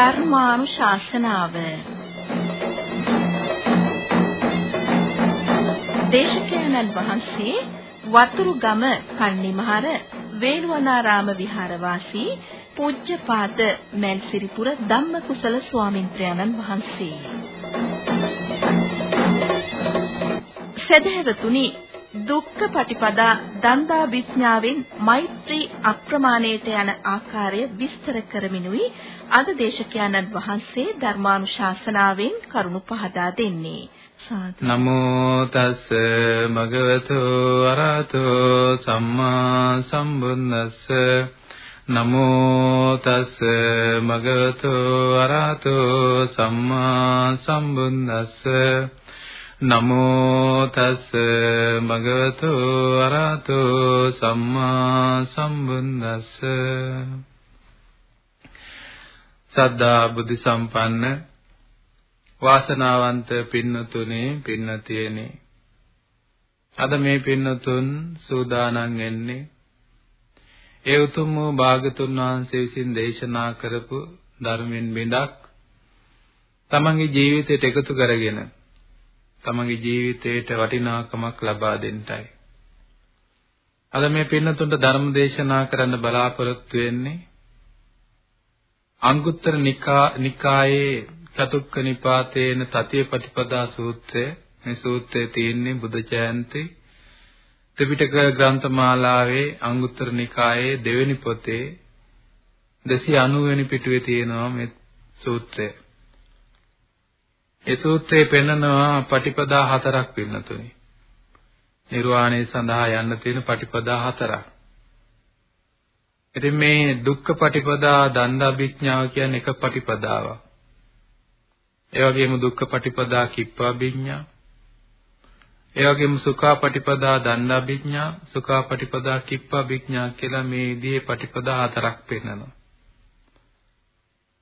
ධර්මානුශාසනාව දේශකයන්න් වහන්සේ වතුරුගම කන්නිමහර වේළුවනාරාම විහාරවාසී පූජ්‍යපාද මල්සිරිපුර ධම්මකුසල ස්වාමින්ත්‍රයන්න් වහන්සේ. සදහැවතුනි දුක්ඛ පටිපදා දන්දා විඥාවෙන් මෛත්‍රී අප්‍රමාණයට යන ආකාරය විස්තර කරමිනුයි. අද දේශකයන්න් වහන්සේ ධර්මානුශාසනාවෙන් කරුණු පහදා දෙන්නේ. නමෝ තස් භගවතු අරහතෝ සම්මා සම්බුද්දස්ස. නමෝ තස් භගවතු අරහතෝ සම්මා සම්බුද්දස්ස. නමෝ තස් භගවතු අරහතෝ සම්මා සම්බුද්දස්ස. සද්ධා බුද්ධ සම්පන්න වාසනාවන්ත පින්නතුනේ පින්නතියනේ. අද මේ පින්නතුන් සූදානම් වෙන්නේ ඒ උතුම් වූ භාගතුන් වහන්සේ විසින් දේශනා කරපු ධර්මෙන් බිඳක් තමන්ගේ ජීවිතයට එකතු කරගෙන තමගේ ජීවිතයට වටිනාකමක් ලබා දෙන්නයි. අද මේ පින්නතුන්ට ධර්ම දේශනා කරන්න බලාපොරොත්තු වෙන්නේ අංගුත්තර නිකායේ චතුක්ක නිපාතේන තතිය ප්‍රතිපදා සූත්‍රය මේ සූත්‍රයේ තියෙන්නේ බුද්ධ ජයන්ති ත්‍රිපිටක ග්‍රන්ථමාලාවේ අංගුත්තර නිකායේ දෙවෙනි පොතේ 290 වෙනි පිටුවේ තියෙනවා මේ සූත්‍රය. ඒ සූත්‍රයේ පෙන්නනවා පටිපදා හතරක් පින්නතුනි. නිර්වාණය සඳහා යන්න තියෙන පටිපදා හතරක්. ඉතින් මේ දුක්ඛ පටිපදා දණ්ඩාභිඥාව කියන්නේ එක පටිපදාවක්. ඒ වගේම දුක්ඛ පටිපදා කිප්පාභිඥා. ඒ වගේම සුඛා පටිපදා දණ්ඩාභිඥා, සුඛා පටිපදා කිප්පාභිඥා කියලා මේ විදිහේ පටිපදා හතරක් පෙන්නනවා.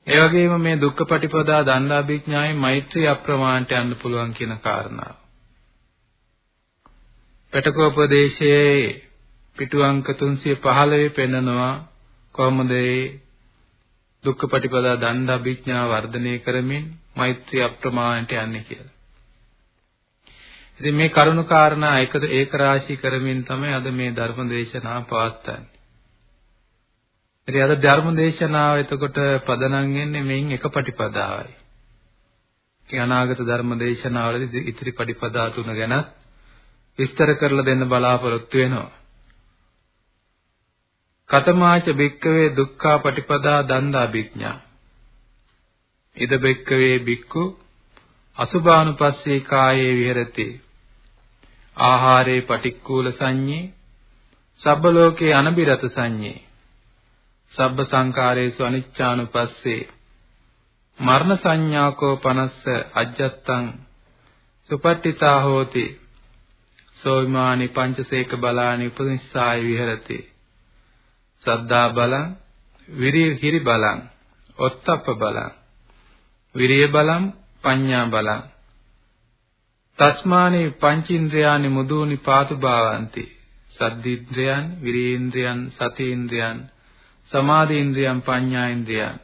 ඒ වගේම මේ දුක්ඛ පටිපදා දණ්ඩාභිඥායේ මෛත්‍රී අප්‍රමාණට යන්න පුළුවන් කියන කාරණාව. පෙටකෝපදේශයේ පිටු අංක 315 පෙන්නනවා කොහොමද මේ දුක්ඛ පටිපදා දණ්ඩාභිඥා වර්ධනය කරමින් මෛත්‍රී අප්‍රමාණයට යන්නේ කියලා. ඉතින් මේ කරුණු කාරණා එක ඒක රාශී කරමින් තමයි අද මේ ධර්ම දේශනාව පවත්වන්නේ. ඉතින් අද ධර්ම දේශනාව එතකොට පදනම් වෙන්නේ මෙයින් එක පටිපදාවයි. ඒ අනාගත ධර්ම දේශනාවලදී ඉතිරි පටිපදා තුන ගැන විස්තර කරලා දෙන්න බලාපොරොත්තු වෙනවා. කතමාච බික්කවේ දුක්ඛා පටිපදා දන්දා විඥා. ඉද බික්කවේ බික්කු අසුභානුපස්සේ කායේ විහෙරති. ආහාරේ පටික්කුල සංඤේ සබ්බ ලෝකේ අනබිරත සංඤේ සබ්බ සංකාරේසු අනිච්චානුපස්සේ මරණ සංඥාකෝ පනස්ස අජ්ජත්තං සුපට්ඨිතා හෝති. සෝවිමානි පංචසේක බලානි උපනිස්සාය විහෙරති. සද්දා බලං විරිය හිරි බලං ඔත්තප්ප බලං විරිය බලං පඤ්ඤා බලං. තස්මානි පංචින්ද්‍රයානි මුදුනි පාතු භාවಂತಿ සද්දින්ද්‍රයන් විරීන්ද්‍රයන් සතීන්ද්‍රයන් සමාධි ඉන්ද්‍රියම් පඤ්ඤා ඉන්ද්‍රියම්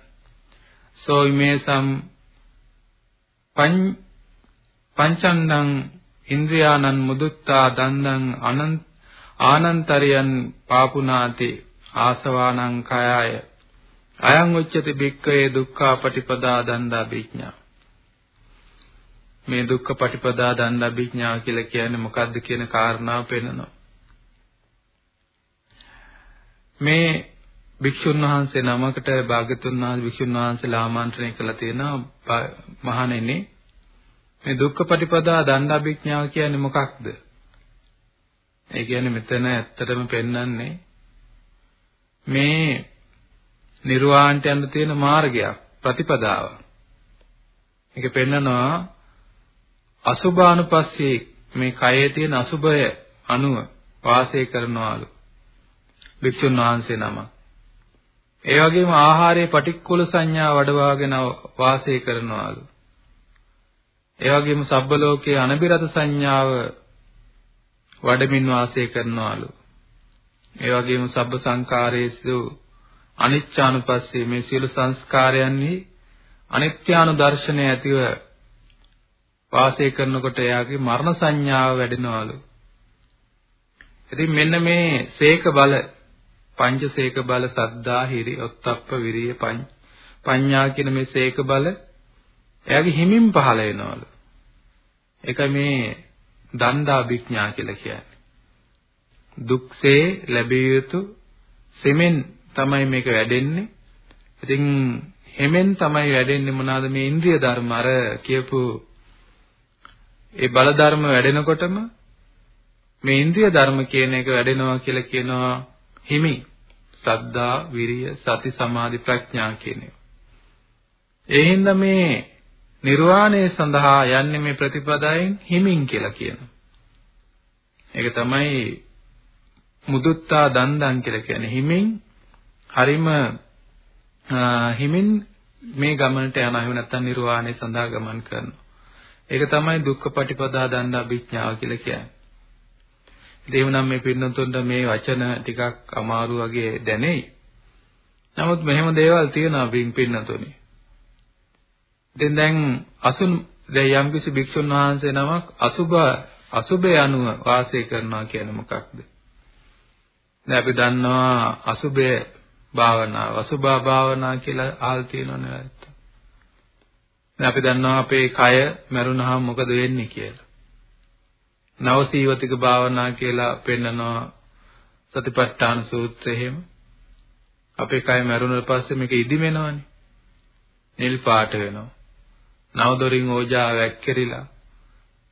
සෝ ඉමේසම් පංචන්දං ඉන්ද්‍රියානං මුදුත්තා දන්දං අනන්ත ආනන්තරියන් පාපුනාති ආසවානං කයය. අයං උච්චති බික්කේ දුක්ඛා පටිපදා දන්දා විඥා. මේ දුක්ඛ පටිපදා දන්දා විඥා කියලා කියන්නේ මොකද්ද කියන කාරණාව පෙන්නනවා. මේ භික්ෂුන් වහන්සේ නමකට භාගතුන් වහන්සේ භික්ෂුන් වහන්සේලා ආමන්ත්‍රණය කළා තියෙනවා මහණෙනි මේ දුක්ඛ පටිපදා දණ්ඩාභිඥාව කියන්නේ මොකක්ද? ඒ කියන්නේ මෙතන ඇත්තටම පෙන්වන්නේ මේ නිර්වාණයට යන්න තියෙන මාර්ගයක් ප්‍රතිපදාව. මේක පෙන්නනවා අසුභානුපස්සී මේ කයේ තියෙන අසුභය අනුව වාසය කරනවාලු භික්ෂුන් වහන්සේ නමක්. ඒ වගේම ආහාරයේ පටික්කුල සංඥා වඩවාගෙන වාසය කරනවාලු. ඒ වගේම සබ්බ ලෝකයේ අනබිරත සංඥාව වඩමින් වාසය කරනවාලු. ඒ වගේම සබ්බ සංකාරයේසු අනිච්චානුපස්සේ මේ සියලු සංස්කාරයන්හි අනිත්‍යානුදර්ශනය ඇතිව වාසය කරනකොට එයාගේ මරණ සංඥාව වැඩෙනවලු. ඉතින් මෙන්න මේ සීක බල පංචසේක බල සද්දා හිරි ඔත්තප්ප විරිය පඤ්ඤා කියන මේ සීක බල එයාගේ හිමින් පහළ වෙනවලු. ඒක මේ දණ්ඩා විඥා කියලා කියන්නේ. දුක්සේ ලැබිය යුතු සෙමෙන් තමයි මේක වැඩෙන්නේ. ඉතින් හෙමෙන් තමයි වැඩෙන්නේ මොනවාද මේ ඉන්ද්‍රිය ධර්ම අර කියපු ඒ බල ධර්ම වැඩෙනකොටම මේ ඉන්ද්‍රිය ධර්ම කියන එක වැඩෙනවා කියලා කියනවා හිමි. සද්දා, විරිය, සති, සමාධි, ප්‍රඥා කියන ඒවා. ඒ හින්දා මේ නිර්වාණය සඳහා යන්නේ මේ ප්‍රතිපදාවෙන් හිමින් කියලා කියනවා. ඒක තමයි මුදුත්තා දන්දන් කියලා කියන්නේ හිමින් හරිම හිමින් මේ ගමනට යනවා එහෙම නැත්නම් නිර්වාණය සඳහා ගමන් කරනවා. ඒක තමයි දුක්ඛ පටිපදා දණ්ඩා විඥාව කියලා කියන්නේ. එහෙමනම් මේ පින්නතුන්ට මේ වචන ටිකක් අමාරු වගේ දැනෙයි. නමුත් මෙහෙම දේවල් තියෙනවා පින් පින්නතුනි. ඉතින් දැන් අසුන් දැන් යම්කිසි භික්ෂුන් වහන්සේ නමක් අසුබ අසුබේ අනුව වාසය කරනවා කියන්නේ මොකක්ද? දැන් අපි දන්නවා අසුබේ භාවනාව අසුභා භාවනා කියලා අහල් තියෙනවනේ ඇත්ත. දැන් අපි දන්නවා අපේ කය මරුණාම මොකද වෙන්නේ කියලා. නවසීවතික භාවනා කියලා පෙන්නනවා සතිපට්ඨාන සූත්‍රයේ එහෙම. අපේ කය මරුණාට පස්සේ මේක ඉදිමෙනවනේ. නිල් පාට වෙනවා. නවදොරින් ඕජා වැක්කිරිලා.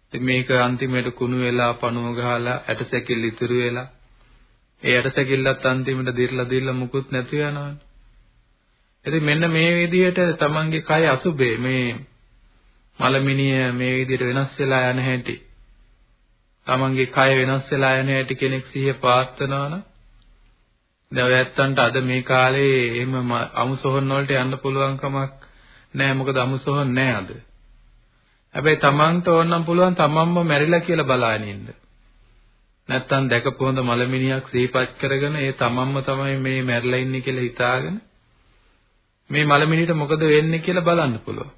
ඉතින් මේක අන්තිමයට කුණු වෙලා පණුව ගහලා ඇටසැකිලි ඉතුරු වෙලා ඒ ඇටසැකිල්ලත් අන්තිමට දිර්ලා දිර්ලා මුකුත් නැති යනවනේ. ඉතින් මෙන්න මේ විදිහට තමන්ගේ කය අසුබේ මේ මලමිනිය මේ විදිහට වෙනස් වෙලා යන හැටි තමන්ගේ කය වෙනස් වෙලා යන හැටි කෙනෙක් සිහිය පාත්තනවනම් දැන් ඔය ඇත්තන්ට අද මේ කාලේ එහෙම අමුසොහන් වලට යන්න පුළුවන් කමක් නැහැ මොකද අමුසොහන් නැහැ අද. හැබැයි තමන්ට ඕනනම් පුළුවන් තමන්ම මැරිලා කියලා බලාගෙන ඉන්න. නැත්තම් දැකපු හොඳ මලමිනියක් සිහිපත් කරගෙන ඒ තමන්ම තමයි මේ මැරිලා ඉන්නේ කියලා හිතාගෙන මේ මලමිනියට මොකද වෙන්නේ කියලා බලන්න පුළුවන්.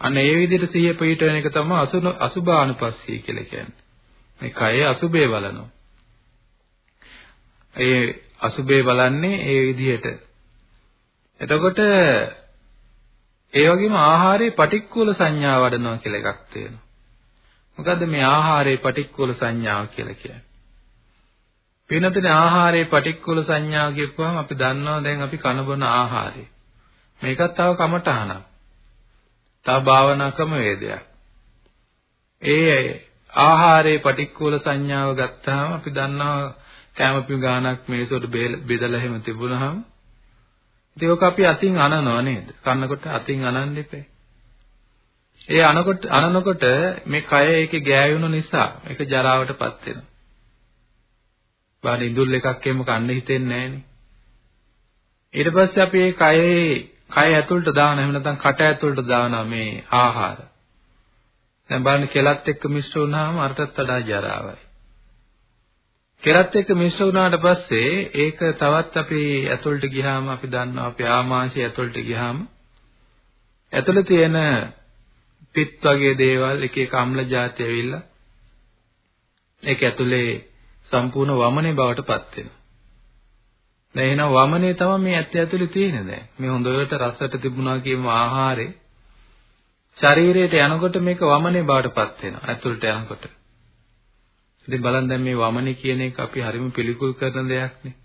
අන්න ඒ විදිහට සිහිය පිටවෙන එක තමයි අසුන අසුභානුපස්සී කියලා කියන්නේ. මේ කය අසුභේ බලනවා. ඒ අසුභේ බලන්නේ ඒ විදිහට. එතකොට ඒ වගේම ආහාරයේ පටික්කුල සංඥා වඩනවා කියලා එකක් තියෙනවා. මොකද්ද මේ ආහාරයේ පටික්කුල සංඥාව කියලා කියන්නේ? වෙනතන ආහාරයේ පටික්කුල සංඥාව කියපුවම අපි දන්නවා දැන් අපි කන බොන ආහාරය. මේකත් තව කමටහනක්. තව භාවනා ක්‍රමවේදයක්. ඒ ආහාරයේ පටික්කුල සංඥාව ගත්තාම අපි දන්නවා කැමපි ගානක් මේසොට බෙදලා එහෙම තිබුණාම ඒක අපි අතින් අනනවා නේද? කන්නකොට අතින් අනන්න එපේ. ඒ අනකොට අනනකොට මේ කය ඒකේ ගෑවුණු නිසා ඒක ජරාවටපත් වෙනවා. බාන ඉඳුල් එකක් එම කන්න හිතෙන්නේ නැහනේ. ඊට පස්සේ අපි මේ කයේ කය ඇතුළට දාන එහෙම නැත්නම් කට ඇතුළට දාන මේ ආහාර. දැන් බලන්න කෙලත් එක්ක මිශ්‍ර වුණාම අරටත් වඩා ජරාවයි. කෙලත් එක්ක මිශ්‍ර වුණාට පස්සේ ඒක තවත් අපි ඇතුළට ගියාම අපි දන්නවා අපි ආමාශය ඇතුළට ගියාම ඇතුළේ තියෙන පිත් වගේ දේවල් එක එක අම්ල જાති ඇවිල්ලා ඒක ඇතුලේ සම්පූර්ණ වමනේ බවට පත් වෙනවා. දැන් එහෙනම් වමනේ තමයි මේ ඇත්ත ඇතුලේ තියෙන්නේ දැන්. මේ හොඳට රසට තිබුණා කියමු ආහාරේ ශරීරයට යනකොට මේක වමනේ බවට පත් වෙනවා ඇතුළට යනකොට. ඉතින් බලන්න දැන් මේ වමනේ කියන එක අපි හරිම පිළිකුල් කරන දෙයක් නේ.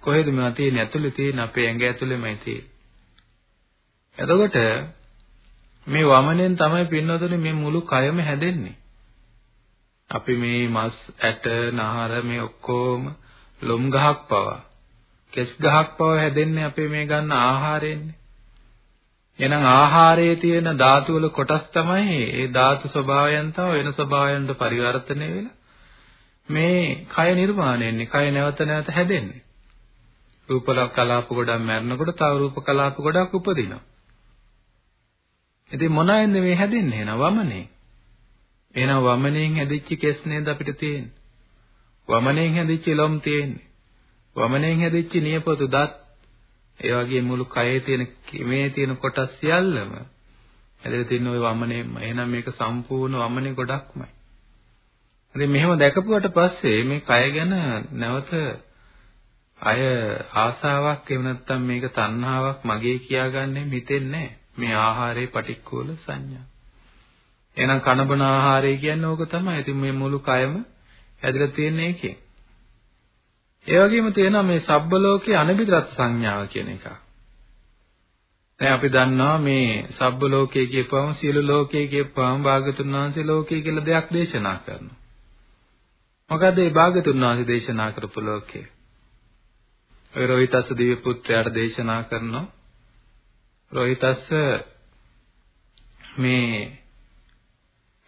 කොහෙද මේවා තියෙන්නේ ඇතුලේ තියෙන අපේ ඇඟ ඇතුලේමයි තියෙන්නේ. එතකොට මේ වමනෙන් තමයි පින්නතුනේ මේ මුළු කයම හැදෙන්නේ. අපි මේ මස් ඇට නහර මේ ඔක්කොම ලොම් ගහක් පවා කෙස් ගහක් පවා හැදෙන්නේ අපේ මේ ගන්න ආහාරයෙන්නේ. එහෙනම් ආහාරයේ තියෙන ධාතු වල කොටස් තමයි ඒ ධාතු ස්වභාවයන් තව වෙන ස්වභාවයන්ට පරිවර්තනය වෙලා මේ කය නිර්මාණය වෙන්නේ කය නැවත නැවත හැදෙන්නේ. රූප කලාප ගොඩක් මැරෙනකොට තව රූප කලාප ගොඩක් උපදිනවා. ඉතින් මොනවෙන්ද මේ හැදෙන්නේ එහෙනම් වමනේ. එහෙනම් වමනෙන් හැදිච්ච කෙස් නේද අපිට තියෙන්නේ. වමනෙන් හැදිච්ච ලොම් තියෙන්නේ. වමනෙන් හැදිච්ච නියපොතු දත් ඒ වගේ මුළු කයේ තියෙන මේ තියෙන කොටස් සියල්ලම ඇදලා තියෙන ওই වමනේම. එහෙනම් මේක සම්පූර්ණ වමනේ ගොඩක්මයි. ඉතින් මෙහෙම දැකපුවට පස්සේ මේ කය ගැන නැවත අය ආසාවක් එහෙම නැත්නම් මේක තණ්හාවක් මගේ කියාගන්නේ හිතෙන්නේ මේ ආහාරයේ පටික්කුල සංඥා. එහෙනම් කනබන ආහාරය කියන්නේ ඕක තමයි. ඉතින් මේ මුළු කයම හැදලා තියෙන එකේ. ඒ වගේම තියෙනවා මේ සබ්බ ලෝකේ අනිබිදරත් සංඥාව කියන එක. දැන් අපි දන්නවා මේ සබ්බ ලෝකයේ කියපුවම සියලු ලෝකයේ කියපුවම භාගතුන් වහන්සේ ලෝකයේ කියලා දෙයක් දේශනා කරනවා. මොකද මේ භාගතුන් වහන්සේ දේශනා කරපු ලෝකේ? ඔය රෝහිතස්ස දිව්‍ය පුත්‍රයාට දේශනා කරනවා. රෝහිතස්ස මේ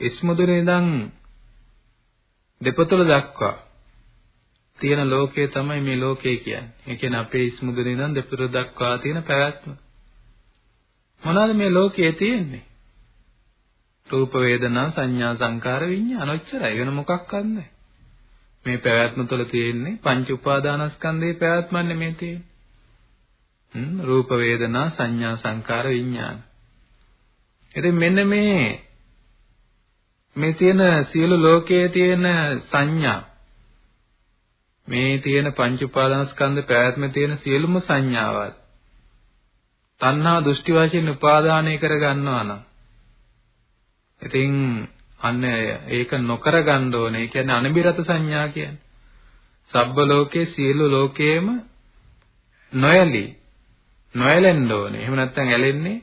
ඉස්මුදුනේ ඉඳන් දෙපතුල දක්වා තියෙන ලෝකය තමයි මේ ලෝකය කියන්නේ. ඒ කියන්නේ අපේ ඉස්මුදුනේ ඉඳන් දෙපතුල දක්වා තියෙන පැවැත්ම. මොනවාද මේ ලෝකයේ තියෙන්නේ? රූප වේදනා සංඥා සංකාර විඤ්ඤාණ ඔච්චරයි වෙන මොකක්වත් නැහැ. මේ පැවැත්ම තුළ තියෙන්නේ පංච උපාදානස්කන්ධයේ පැවැත්මන්නේ මේ තියෙන්නේ. හ්ම් රූප වේදනා සංඥා සංකාර විඥාන. ඉතින් මෙන්න මේ මේ තියෙන සියලු ලෝකයේ තියෙන සංඥා මේ තියෙන පංච උපාදානස්කන්ධ පැවැත්මේ තියෙන සියලුම සංඥාවල් තණ්හා දෘෂ්ටි වශයෙන් උපාදානය කර ගන්නවා නම් ඉතින් අන්න ඒක නොකර ගන්න ඕනේ. ඒ කියන්නේ අනිබිරත සංඥා කියන්නේ. සබ්බ ලෝකේ සියලු ලෝකේම නොයලි නොයලෙන්න ඕනේ. එහෙම නැත්නම් ඇලෙන්නේ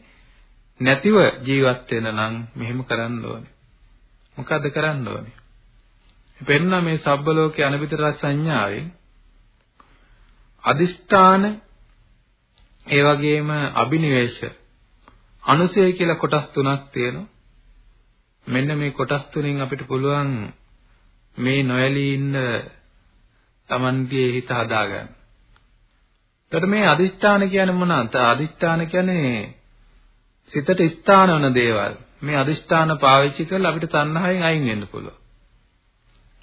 නැතිව ජීවත් වෙන නම් මෙහෙම කරන්න ඕනේ. මොකද්ද කරන්න ඕනේ? පෙන්න මේ සබ්බ ලෝකේ අනිබිරත සංඥාවෙන් අදිෂ්ඨාන ඒ වගේම අබිනිවේෂ අනුසය කියලා කොටස් තුනක් තියෙනවා. මෙන්න මේ කොටස් තුනෙන් අපිට පුළුවන් මේ නොයලී ඉන්න Tamanගේ හිත හදාගන්න. එතකොට මේ අදිෂ්ඨාන කියන්නේ මොනවාද? අදිෂ්ඨාන කියන්නේ සිතට ස්ථාන වන දේවල්. මේ අදිෂ්ඨාන පාවිච්චි කරලා අපිට තණ්හාවෙන් අයින් වෙන්න පුළුවන්.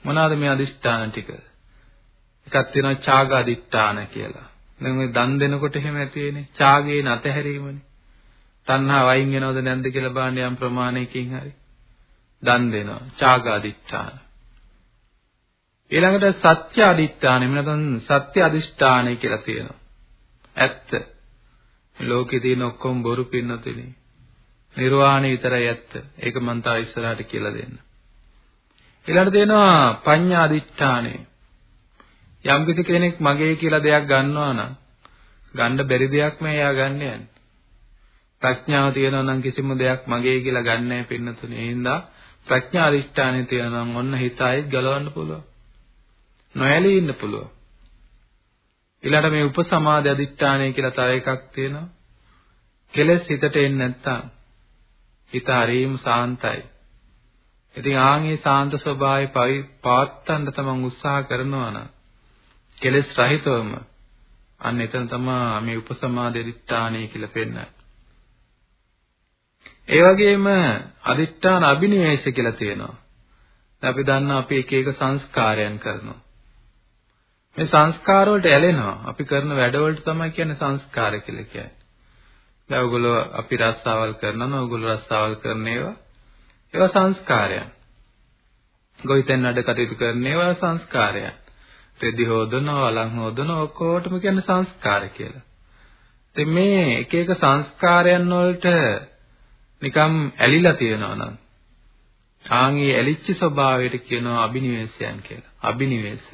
මොනවාද මේ අදිෂ්ඨාන ටික? එකක් තියෙනවා ඡාග අදිෂ්ඨාන කියලා. දැන් ඔය දන් දෙනකොට එහෙම ඇති වෙන්නේ ඡාගේ නැතහැරීමනේ. තණ්හාව අයින් වෙනවද නැද්ද කියලා බලන්න යම් ප්‍රමාණයකින් හරි. දන් දෙනවා. ඡාගාදිත්‍යාන. ඊළඟට සත්‍ය අදිත්‍යාන එහෙම නැත්නම් සත්‍ය අදිෂ්ඨානය කියලා තියෙනවා. ඇත්ත. ලෝකේ තියෙන ඔක්කොම බොරු පින්නතුනේ. නිර්වාණය විතරයි ඇත්ත. ඒක මම තා ඉස්සරහට කියලා දෙන්න. ඊළඟට තියෙනවා පඤ්ඤා අදිෂ්ඨානය. යම් කිසි කෙනෙක් මගේ කියලා දෙයක් ගන්නවා නම් ගන්න බැරි දෙයක් මේ එයා ගන්න යන්නේ. ප්‍රඥාව තියෙනවා නම් කිසිම දෙයක් මගේ කියලා ගන්න නැහැ පින්නතුනේ. ඒ හින්දා ප්‍රඥා අධිෂ්ඨානෙ තියෙනවා නම් ඔන්න හිත ආයෙත් ගලවන්න පුළුවන්. නොඇලී ඉන්න පුළුවන්. ඊළඟට මේ උපසමාධි අධිෂ්ඨානය කියලා තව එකක් තියෙනවා. කෙලස් හිතට එන්නේ නැත්තම් හිත හරීම සාන්තයි. ඉතින් ආන්ගේ සාන්ත ස්වභාවය පවත්තන්න තමන් උත්සාහ කරනවා නම් කෙලස් රහිතවම අන්න එතන තමයි මේ උපසමාධි අධිෂ්ඨානය කියලා පෙන්නන්නේ. ඒ වගේම අදිෂ්ඨාන අබිනිවේෂ කියලා තියෙනවා. අපි දන්නා අපි එක එක සංස්කාරයන් කරනවා. මේ සංස්කාර වලට ඇලෙනවා. අපි කරන වැඩවලට තමයි කියන්නේ සංස්කාර කියලා කියන්නේ. දැන් ඔයගොල්ලෝ අපි රස්සාවල් කරනවා, ඔයගොල්ලෝ රස්සාවල් කරන ඒවා ඒවා සංස්කාරයන්. ගොවිතැන් වැඩ කටයුතු කරන ඒවා සංස්කාරයන්. රෙදි හොදනවා, වලං හොදනවා ඔක්කොටම කියන්නේ සංස්කාර කියලා. ඉතින් මේ එක එක සංස්කාරයන් වලට නිකම් ඇලිලා තියෙනවා නම් ආන්ගේ ඇලිච්ච ස්වභාවයට කියනවා අබිනිවේෂයන් කියලා. අබිනිවේෂ.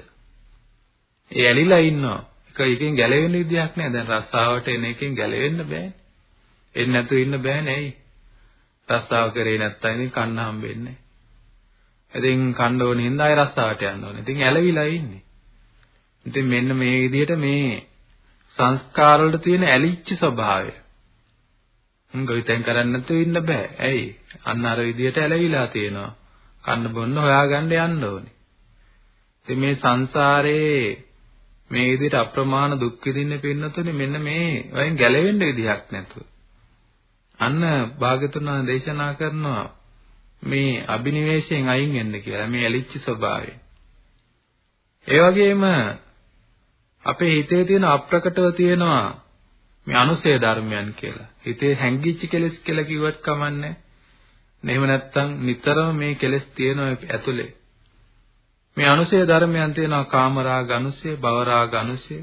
ඒ ඇලිලා ඉන්නවා. ඒක එකෙන් ගැලවෙන්න විදියක් නෑ. දැන් රස්සාවට එන එකෙන් ගැලවෙන්න බෑනේ. එන්නේ නැතුව ඉන්න බෑනේ ඇයි? රස්සාව කරේ නැත්තම් ඉතින් කන්න හම්බෙන්නේ නෑ. ඉතින් කන්න ඕන හින්දා ආය රස්සාවට යන්න ඕනේ. ඉතින් ඇලවිලා ඉන්නේ. ඉතින් මෙන්න මේ විදිහට මේ සංස්කාර වල තියෙන ඇලිච්ච ස්වභාවය ගොවිතැන් කරන්න නැතුව ඉන්න බෑ. ඇයි? අන්න අර විදියට ඇලවිලා තියෙනවා. කන්න බොන්න හොයාගන්න යන්න ඕනේ. ඉතින් මේ සංසාරේ මේ විදිහට අප්‍රමාණ දුක් විඳින්න පින්නතුනේ මෙන්න මේ වයින් ගැලවෙන්න විදිහක් නැතුව. අන්න භාගතුන දේශනා කරනවා මේ අබිනිවේෂයෙන් අයින් වෙන්න කියලා මේ ඇලිච්ච ස්වභාවය. ඒ වගේම අපේ හිතේ තියෙන අප්‍රකටව තියෙනවා මේ අනුසය ධර්මයන් කියලා. හිතේ හැංගිච්ච කෙලෙස් කියලා කිව්වත් කමන්නේ. එහෙම නැත්නම් නිතරම මේ කෙලෙස් තියෙන ඇතුලේ. මේ අනුසය ධර්මයන් තියෙනවා කාමරාග අනුසය, භවරාග අනුසය,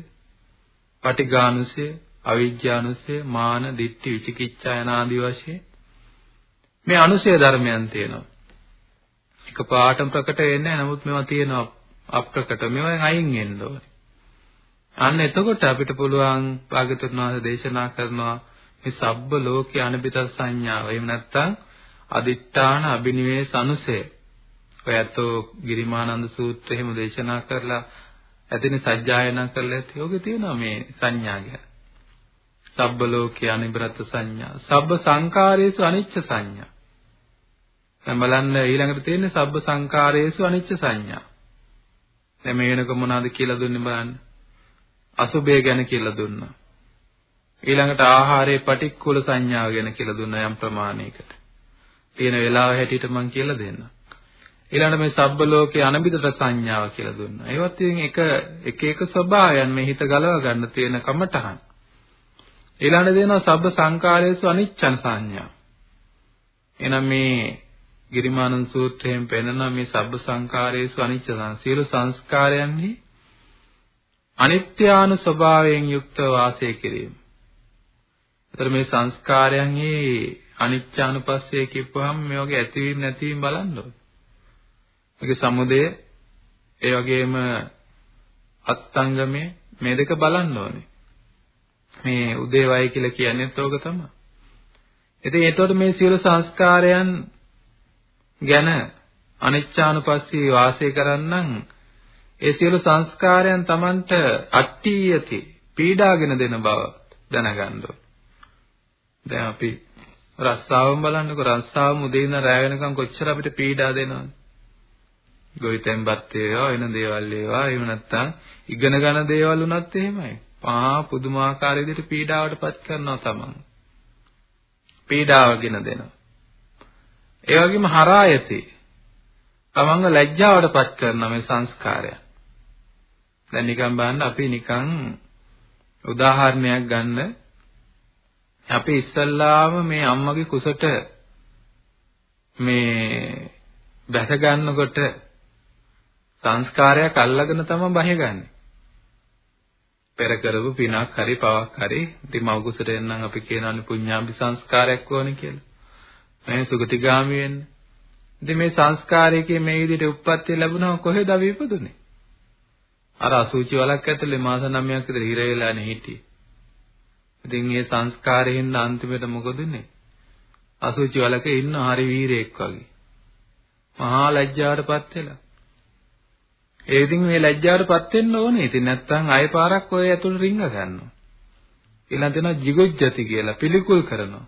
පටිඝානුසය, අවිජ්ජානුසය, මාන, දිට්ඨි, විචිකිච්ඡා යන ආදී වශයෙන් මේ අනුසය ධර්මයන් තියෙනවා. එක පාටම ප්‍රකට වෙන්නේ නැහැ. නමුත් මේවා තියෙනවා අප්‍රකට. මේවෙන් අයින් වෙන්න ඕනේ. අන්න එතකොට අපිට පුළුවන් භාගතුන් වහන්සේ දේශනා කරනවා මේ සබ්බ ලෝකේ අනිබිත සංඥාව. එහෙම නැත්නම් අදිත්‍යාන අබිනිවේෂ අනුසය. ඔය අතෝ ගිරිමානන්ද සූත්‍රය එහෙම දේශනා කරලා ඇතිනේ සජ්ජායනා කරලා ඇති. ඔගේ තියෙනවා මේ සංඥා ගැන. සබ්බ ලෝකේ අනිබ්‍රත සංඥා. සබ්බ සංකාරයේසු අනිච්ච සංඥා. දැන් බලන්න ඊළඟට තියෙන්නේ සබ්බ සංකාරයේසු අනිච්ච සංඥා. දැන් මේ වෙනක මොනවද කියලා දුන්නේ බලන්න. අසුභය ගැන කියලා දුන්නා. ඊළඟට ආහාරයේ පටික්කුල සංඥාව ගැන කියලා දුන්නා යම් ප්‍රමාණයකට. තියෙන වෙලාව හැටියට මම කියලා දෙන්නම්. ඊළඟට මේ සබ්බ ලෝකේ අනිබිදට සංඥාව කියලා දුන්නා. ඒවත් ඉතින් එක එක එක ස්වභාවයන් මේ හිත ගලව ගන්න තියෙන කමටහන්. ඊළඟට දෙනවා සබ්බ සංකාරයේසු අනිච්චන් සංඥා. එහෙනම් මේ ගිරිමානන්ද සූත්‍රයෙන් පෙන්නන මේ සබ්බ සංකාරයේසු අනිච්ච සියලු සංස්කාරයන්හි අනිත්‍යානු ස්වභාවයෙන් යුක්තව වාසය කිරීම. ඒතර මේ සංස්කාරයන්හි අනිච්චානුපස්සය කියපුවාම මේ වගේ ඇතිවීම නැතිවීම බලන්න ඕනේ. මේකේ සමුදය ඒ වගේම අත්ංගමේ මේ දෙක බලන්න ඕනේ. මේ උදේවයි කියලා කියන්නේත් ඕක තමයි. ඉතින් ඒතකොට මේ සියලු සංස්කාරයන් ගැන අනිච්චානුපස්සී වාසය කරන්නම් ඒ සියලු සංස්කාරයන් Tamanට අට්ඨියති පීඩාගෙන දෙන බව දැනගන්න දැන් අපි රස්සාවම බලන්නකො රස්සාවම උදේ ඉඳන් රැ වෙනකම් කොච්චර අපිට පීඩා දෙනවද? ගොවිතැන්පත් ඒවා වෙන දේවල් ඒවා එහෙම නැත්නම් ඉගෙන ගන්න දේවල් උනත් එහෙමයි. පා පුදුමාකාර විදිහට පීඩාවටපත් කරනවා තමන්. පීඩාවගෙන දෙනවා. ඒ වගේම හරායති. තමන්ව ලැජ්ජාවටපත් කරන මේ සංස්කාරය. දැන් නිකන් බලන්න අපි නිකන් උදාහරණයක් ගන්න අපි ඉස්සල්ලාම මේ අම්මගේ කුසට මේ බැස ගන්නකොට සංස්කාරයක් අල්ලගෙන තමයි බහගන්නේ. පෙර කරපු පිනක් හරි පවක් හරි ඉතින් මව කුසට එන්නම් අපි කියනවානේ පුඤ්ඤාභි සංස්කාරයක් ඕනේ කියලා. මේ සුගතිගාමි වෙන්න. ඉතින් මේ සංස්කාරයේ මේ විදිහට උප්පත්ති ලැබුණම කොහෙද අපි ඉපදුනේ? අර අසුචි වලක් ඇතුලේ මාස 9ක් විතර හිර වෙලානේ හිටියේ. ඉතින් මේ සංස්කාරයෙන් අන්තිමට මොකදනේ? අසුචි වලක ඉන්න හරි වීරයෙක් වගේ. මහා ලැජ්ජාවටපත් වෙලා. ඒ ඉතින් මේ ලැජ්ජාවටපත් වෙන්න ඕනේ. ඉතින් නැත්තම් ආයෙ පාරක් ඔය ඇතුළ රිංග ගන්නවා. ඊළඟ දෙනවා jigojjati කියලා පිළිකුල් කරනවා.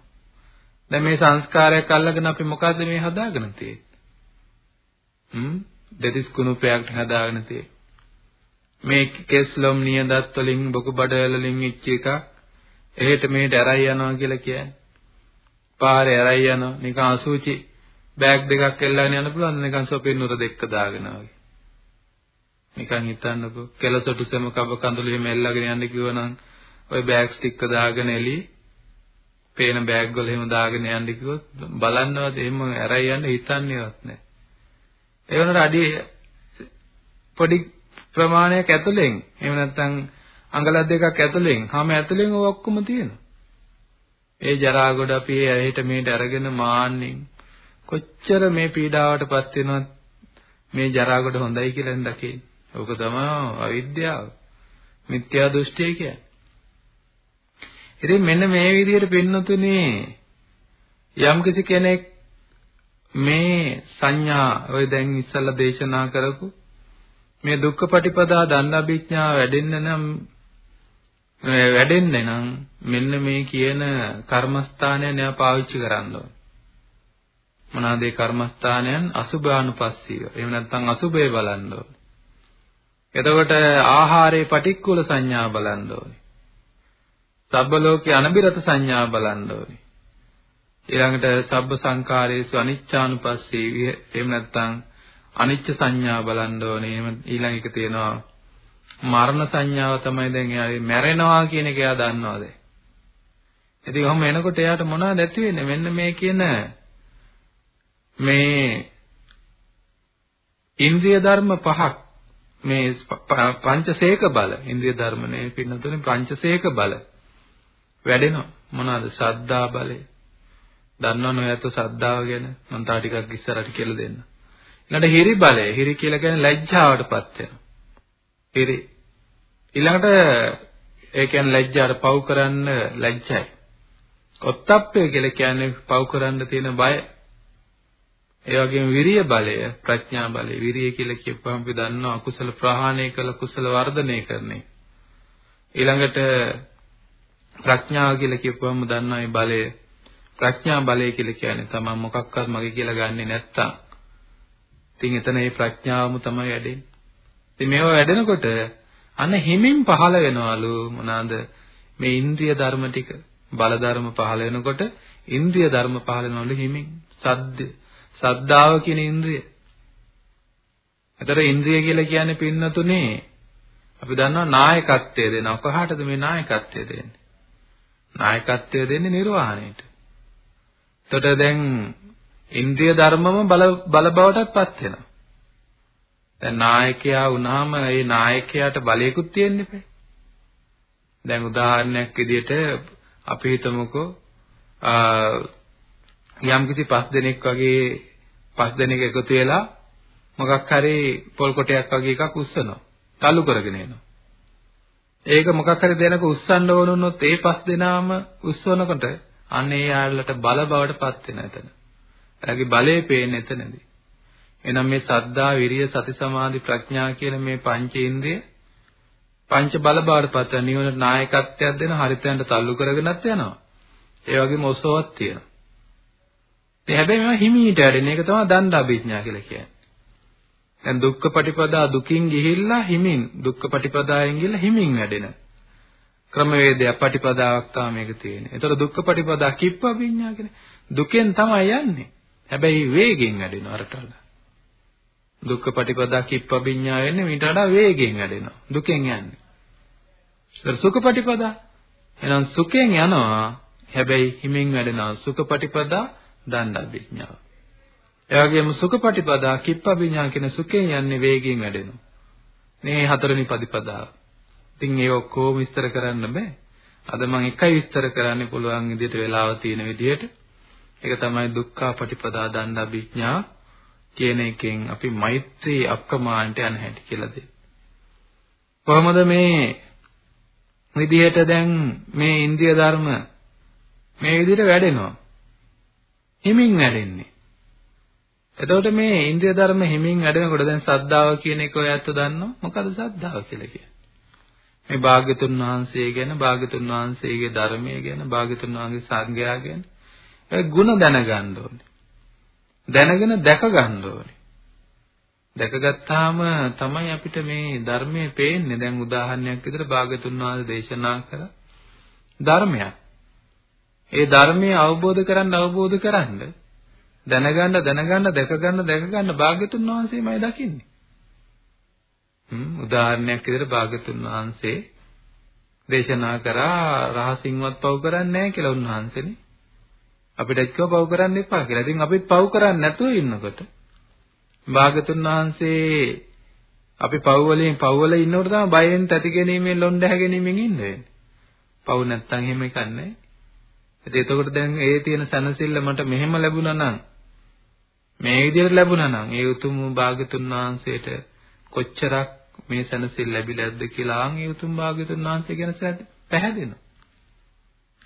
දැන් මේ සංස්කාරයක් අල්ලගෙන අපි මොකද්ද මේ හදාගෙන තියෙන්නේ? හ්ම්? දෙතිස් කුණුපයක් හදාගෙන තියෙන්නේ. මේ කෙස්ලොම් නියදත් වලින් බොකු බඩ වලින් ඉච්ච එකක් එහෙට මෙහෙට ඇරයි යනවා කියලා කියන්නේ. පාරේ ඇරයි යනවා නිකන් අසුචි බෑග් දෙකක් එල්ලගෙන යන්න පුළුවන් නිකන් සොපින් නුර දෙක දාගෙන වගේ. නිකන් හිතන්නකෝ කෙලසොටු සෙම කබ කඳුළු එහෙම එල්ලගෙන යන්න කිව්වනම් ওই බෑග්ස් ටික දාගෙන එළි පේන බෑග් වල එහෙම දාගෙන යන්න කිව්වොත් බලන්නවත් එහෙම ඇරයි යන්න හිතන්නේවත් නැහැ. ඒ වුණාට අඩි පොඩි ප්‍රමාණයක් ඇතුලෙන් එහෙම නැත්නම් අඟල දෙකක් ඇතුලෙන් හැම ඇතුලෙන් ඔය ඔක්කොම තියෙනවා. ඒ ජරා ගොඩ අපි ඇහෙට මේට අරගෙන මාන්නෙන් කොච්චර මේ පීඩාවටපත් වෙනවද මේ ජරා ගොඩ හොඳයි කියලා දකින්නේ. ඕක තමයි අවිද්‍යාව. මිත්‍යා දෘෂ්ටිය කියන්නේ. ඉතින් මෙන්න මේ විදිහට පින්නතුනේ යම්කිසි කෙනෙක් මේ සංඥා ඔය දැන් ඉස්සල්ලා දේශනා කරපු මේ දුක්ඛ පටිපදා දණ්ඩාභිඥා වැඩෙන්න නම් වැඩෙන්න නම් මෙන්න මේ කියන කර්මස්ථානය නෑ පාවිච්චි කරන්න ඕන. මොනවාද ඒ කර්මස්ථානයන් අසුභානුපස්සීව. එහෙම නැත්නම් අසුභය බලන්න ඕන. එතකොට ආහාරයේ පටික්කුල සංඥා බලන්න ඕනේ. සබ්බ ලෝකේ අනබිරත සංඥා බලන්න ඕනේ. ඊළඟට සබ්බ සංකාරයේසු අනිච්චානුපස්සී එහෙම නැත්නම් අනිච්ච සංඥා බලන්න ඕනේ. එහෙම ඊළඟ එක තියෙනවා මරණ සංඥාව තමයි දැන් එයාගේ මැරෙනවා කියන එක එයා දන්නවා දැන්. ඉතින් ඔහොම එනකොට එයාට මොනවද ඇති වෙන්නේ? මෙන්න මේ කියන මේ ඉන්ද්‍රිය ධර්ම පහක් මේ පංචසේක බල ඉන්ද්‍රිය ධර්මනේ පින්නතුනේ පංචසේක බල. වැඩෙනවා. මොනවාද? ශ්‍රද්ධා බලය. දන්නවනේ ඔයත් ශ්‍රද්ධාව ගැන මම තා ටිකක් ඉස්සරහට කියලා දෙන්න. ඊළඟට හිරි බලය. හිරි කියලා කියන්නේ ලැජ්ජාවටපත් වෙනවා. හිරි. ඊළඟට ඒ කියන්නේ ලැජ්ජාට පව් කරන්න ලැජ්ජයි. ඔත්තප්පය කියලා කියන්නේ පව් කරන්න තියෙන බය. ඒ වගේම විරිය බලය ප්‍රඥා බලය විරිය කියලා කියපුවම අපි දන්නවා අකුසල ප්‍රහාණය කළ කුසල වර්ධනය කරන එක. ඊළඟට ප්‍රඥාව කියලා කියපුවම දන්නා මේ බලය ප්‍රඥා බලය කියලා කියන්නේ තමයි මොකක්වත් මගේ කියලා ගන්නෙ නැත්තම්. ඉතින් එතන මේ ප්‍රඥාවම තමයි වැඩෙන්නේ. ඉතින් මේව වැඩෙනකොට අන්න හිමින් පහළ වෙනවලු මොනවාද මේ ඉන්ද්‍රිය ධර්ම ටික බල ධර්ම පහළ වෙනකොට ඉන්ද්‍රිය ධර්ම පහළ වෙනවලු හිමින් සද්ද සද්ධාව කියන ඉන්ද්‍රිය. ඒතර ඉන්ද්‍රිය කියලා කියන්නේ පින්නතුනේ අපි දන්නවා නායකත්වය දෙනවා. කොහාටද මේ නායකත්වය දෙන්නේ? නායකත්වය දෙන්නේ නිර්වාණයට. එතකොට දැන් ඉන්ද්‍රිය ධර්මම බල බල බවටපත් වෙනවා. දැන් නායකයා වුණාම ඒ නායකයාට බලයකුත් තියෙන්න එපා. දැන් උදාහරණයක් විදිහට අපි හිතමුකෝ යම් කිසි පස් දෙනෙක් වගේ පස් දෙනෙක් එකතු වෙලා මොකක් හරි පොල් කොටයක් වගේ එකක් උස්සනවා. තල්ලු කරගෙන එනවා. ඒක මොකක් හරි දෙනක උස්සන්න ඕන වුණොත් ඒ පස් දෙනාම උස්සනකොට අන්න ඒ යාළුලට බල බවට පත් වෙන එතන. එයාගේ බලය පේන්නේ එතනදී. එහෙනම් මේ සද්ධා, විරිය, සති, සමාධි, ප්‍රඥා කියන මේ පංච ඉන්ද්‍රිය පංච බල බවට පත් වෙන නිවනට නායකත්වයක් දෙන හරිතයන්ට තල්ලු කරගෙනත් යනවා. ඒ වගේම ඔසවත් තියෙනවා. ඒ හැබැයි මේවා හිමීට වැඩෙන එක තමයි දණ්ඩ අභිඥා කියලා කියන්නේ. දැන් දුක්ඛ පටිපදා දුකින් ගිහිල්ලා හිමින් දුක්ඛ පටිපදායෙන් ගිහිල්ලා හිමින් වැඩෙන ක්‍රමවේදය පටිපදාවක් තමයි මේක තියෙන්නේ. ඒතර දුක්ඛ පටිපදා කිප්ප අභිඥා කියන්නේ දුකෙන් තමයි යන්නේ. හැබැයි වේගෙන් වැඩෙනවා අරට වඩා. දුක්ඛ පටිපදා කිප්ප අභිඥා වෙන්නේ මීට වඩා වේගෙන් වැඩෙනවා. දුකෙන් යන්නේ. ඒතර සුඛ පටිපදා එහෙනම් සුඛෙන් යනවා හැබැයි හිමින් වැඩෙනවා. සුඛ පටිපදා දණ්ඩාභිඥාව. ඒ වගේම සුඛපටිපදා කිප්පවිඥා කියන සුඛයෙන් යන්නේ වේගයෙන් වැඩෙනවා. මේ හතරවෙනි පදිපදාව. ඉතින් ඒ ඔක්කොම විස්තර කරන්න බෑ. අද මම එකයි විස්තර කරන්න පුළුවන් විදිහට වෙලාව තියෙන විදිහට. ඒක තමයි දුක්ඛපටිපදා දණ්ඩාභිඥා කියන එකෙන් අපි මෛත්‍රී අප්‍රමාණයට යන හැටි කියලා දෙන්නේ. කොහොමද මේ විදිහට දැන් මේ ඉන්දිය ධර්ම මේ විදිහට වැඩෙනවා. හිමින් වැඩෙන්නේ. එතකොට මේ ඉන්ද්‍රිය ධර්ම හිමින් වැඩෙනකොට දැන් සද්ධාව කියන එක ඔයත් දන්නවා. මොකද සද්ධාව කියලා කියන්නේ? මේ භාග්‍යතුන් වහන්සේ ගැන, භාග්‍යතුන් වහන්සේගේ ධර්මයේ ගැන, භාග්‍යතුන් වහන්සේගේ සංඝයා ගැන ඒ ಗುಣ දැනගන්න ඕනේ. දැනගෙන දැක ගන්න ඕනේ. දැකගත්තාම තමයි අපිට මේ ධර්මයේ පේන්නේ. දැන් උදාහරණයක් විදිහට භාග්‍යතුන් වහන්සේ දේශනා කළ ධර්මයක්. ඒ ධර්මයේ අවබෝධ කරන්න අවබෝධ කරන්න දැනගන්න දැනගන්න දැකගන්න දැකගන්න භාග්‍යතුන් වහන්සේමයි දකින්නේ. හ්ම් උදාහරණයක් විදිහට භාග්‍යතුන් වහන්සේ දේශනා කරා රහසින්වත් පව් කරන්නේ නැහැ කියලා උන්වහන්සේනේ. අපිට එක්කව පව් කරන්න එපා කියලා. ඉතින් අපිත් පව් කරන්නේ නැතුව ඉන්නකොට භාග්‍යතුන් වහන්සේ අපි පව් වලින් පව් වල ඉන්නකොට තමයි බයෙන් තැති ගැනීමෙන් ලොණ්ඩ හැගෙනීමෙන් ඉන්නේ. පව් නැත්තම් එහෙම එකක් නැහැ. ඉතින් එතකොට දැන් ඒ තියෙන සැනසෙල්ල මට මෙහෙම ලැබුණා නම් මේ විදිහට ලැබුණා නම් ඒ උතුම් භාගතුන් වහන්සේට කොච්චරක් මේ සැනසෙල්ල ලැබිලාද කියලා ආන් ඒ උතුම් භාගතුන් වහන්සේ ගැන පැහැදෙනවා.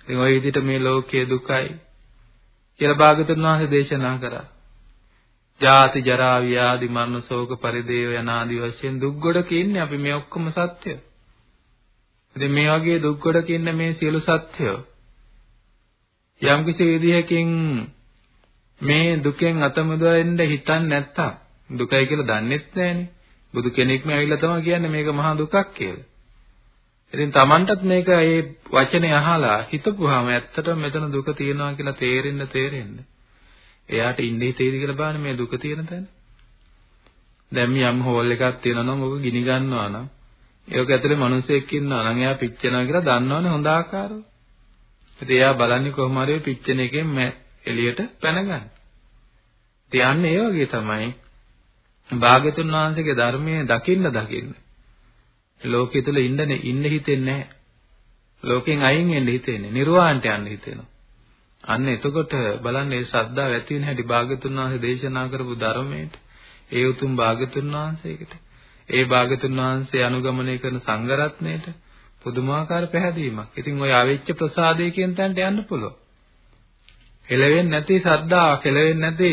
ඉතින් ওই විදිහට මේ ලෝකයේ දුකයි කියලා භාගතුන් වහන්සේ දේශනා කරා. ජාති ජරා ව්‍යාධි මරණ ශෝක පරිදේව යන ආදී වශයෙන් දුක් ගොඩක ඉන්නේ අපි මේ ඔක්කොම සත්‍ය. ඉතින් මේ වගේ දුක් ගොඩක ඉන්න මේ සියලු සත්‍යෝ යම් කිසි විදිහකින් මේ දුකෙන් අත මුදවෙන්න හිතන්නේ නැත්තම් දුකයි කියලා දන්නෙත් නැහනේ. බුදු කෙනෙක්ම ඇවිල්ලා තමයි කියන්නේ මේක මහා දුකක් කියලා. ඉතින් Tamanටත් මේක ඒ වචනේ අහලා හිතපුවාම ඇත්තටම මෙතන දුක තියෙනවා කියලා තේරෙන්න තේරෙන්න. එයාට ඉන්න හිතේද කියලා බලන්න මේ දුක තියෙන තැන. දැන් යම් හෝල් එකක් තියෙනවා නම් ඔබ ගිනි ගන්නවා නම් ඒක ඇතුලේ මිනිසෙක් ඉන්නවා නම් එයා පිච්චෙනවා කියලා දන්නවනේ හොඳ ආකාරව. ඉතින් එයා බලන්නේ කොහොම හරි පිච්චෙන එකෙන් එළියට පැනගන්න. ඉතින් යන්නේ ඒ වගේ තමයි භාග්‍යතුන් වහන්සේගේ ධර්මයේ දකින්න දකින්න. ලෝකයේ තුල ඉන්න ඉන්න හිතෙන්නේ නැහැ. ලෝකෙන් අයින් වෙන්න හිතෙන්නේ. නිර්වාණයට යන්න හිතෙනවා. අන්න එතකොට බලන්න මේ ශ්‍රද්ධාව ඇති වෙන හැටි භාග්‍යතුන් වහන්සේ දේශනා කරපු ධර්මයට ඒ උතුම් භාග්‍යතුන් වහන්සේකට ඒ භාග්‍යතුන් වහන්සේ අනුගමනය කරන සංඝරත්නයට පුදුමාකාර පැහැදීමක්. ඉතින් ওই අවිච්ච ප්‍රසාදය කියන තැනට යන්න පුළුවන්. කෙලවෙන්නේ නැති ශ්‍රද්ධාව, කෙලවෙන්නේ නැති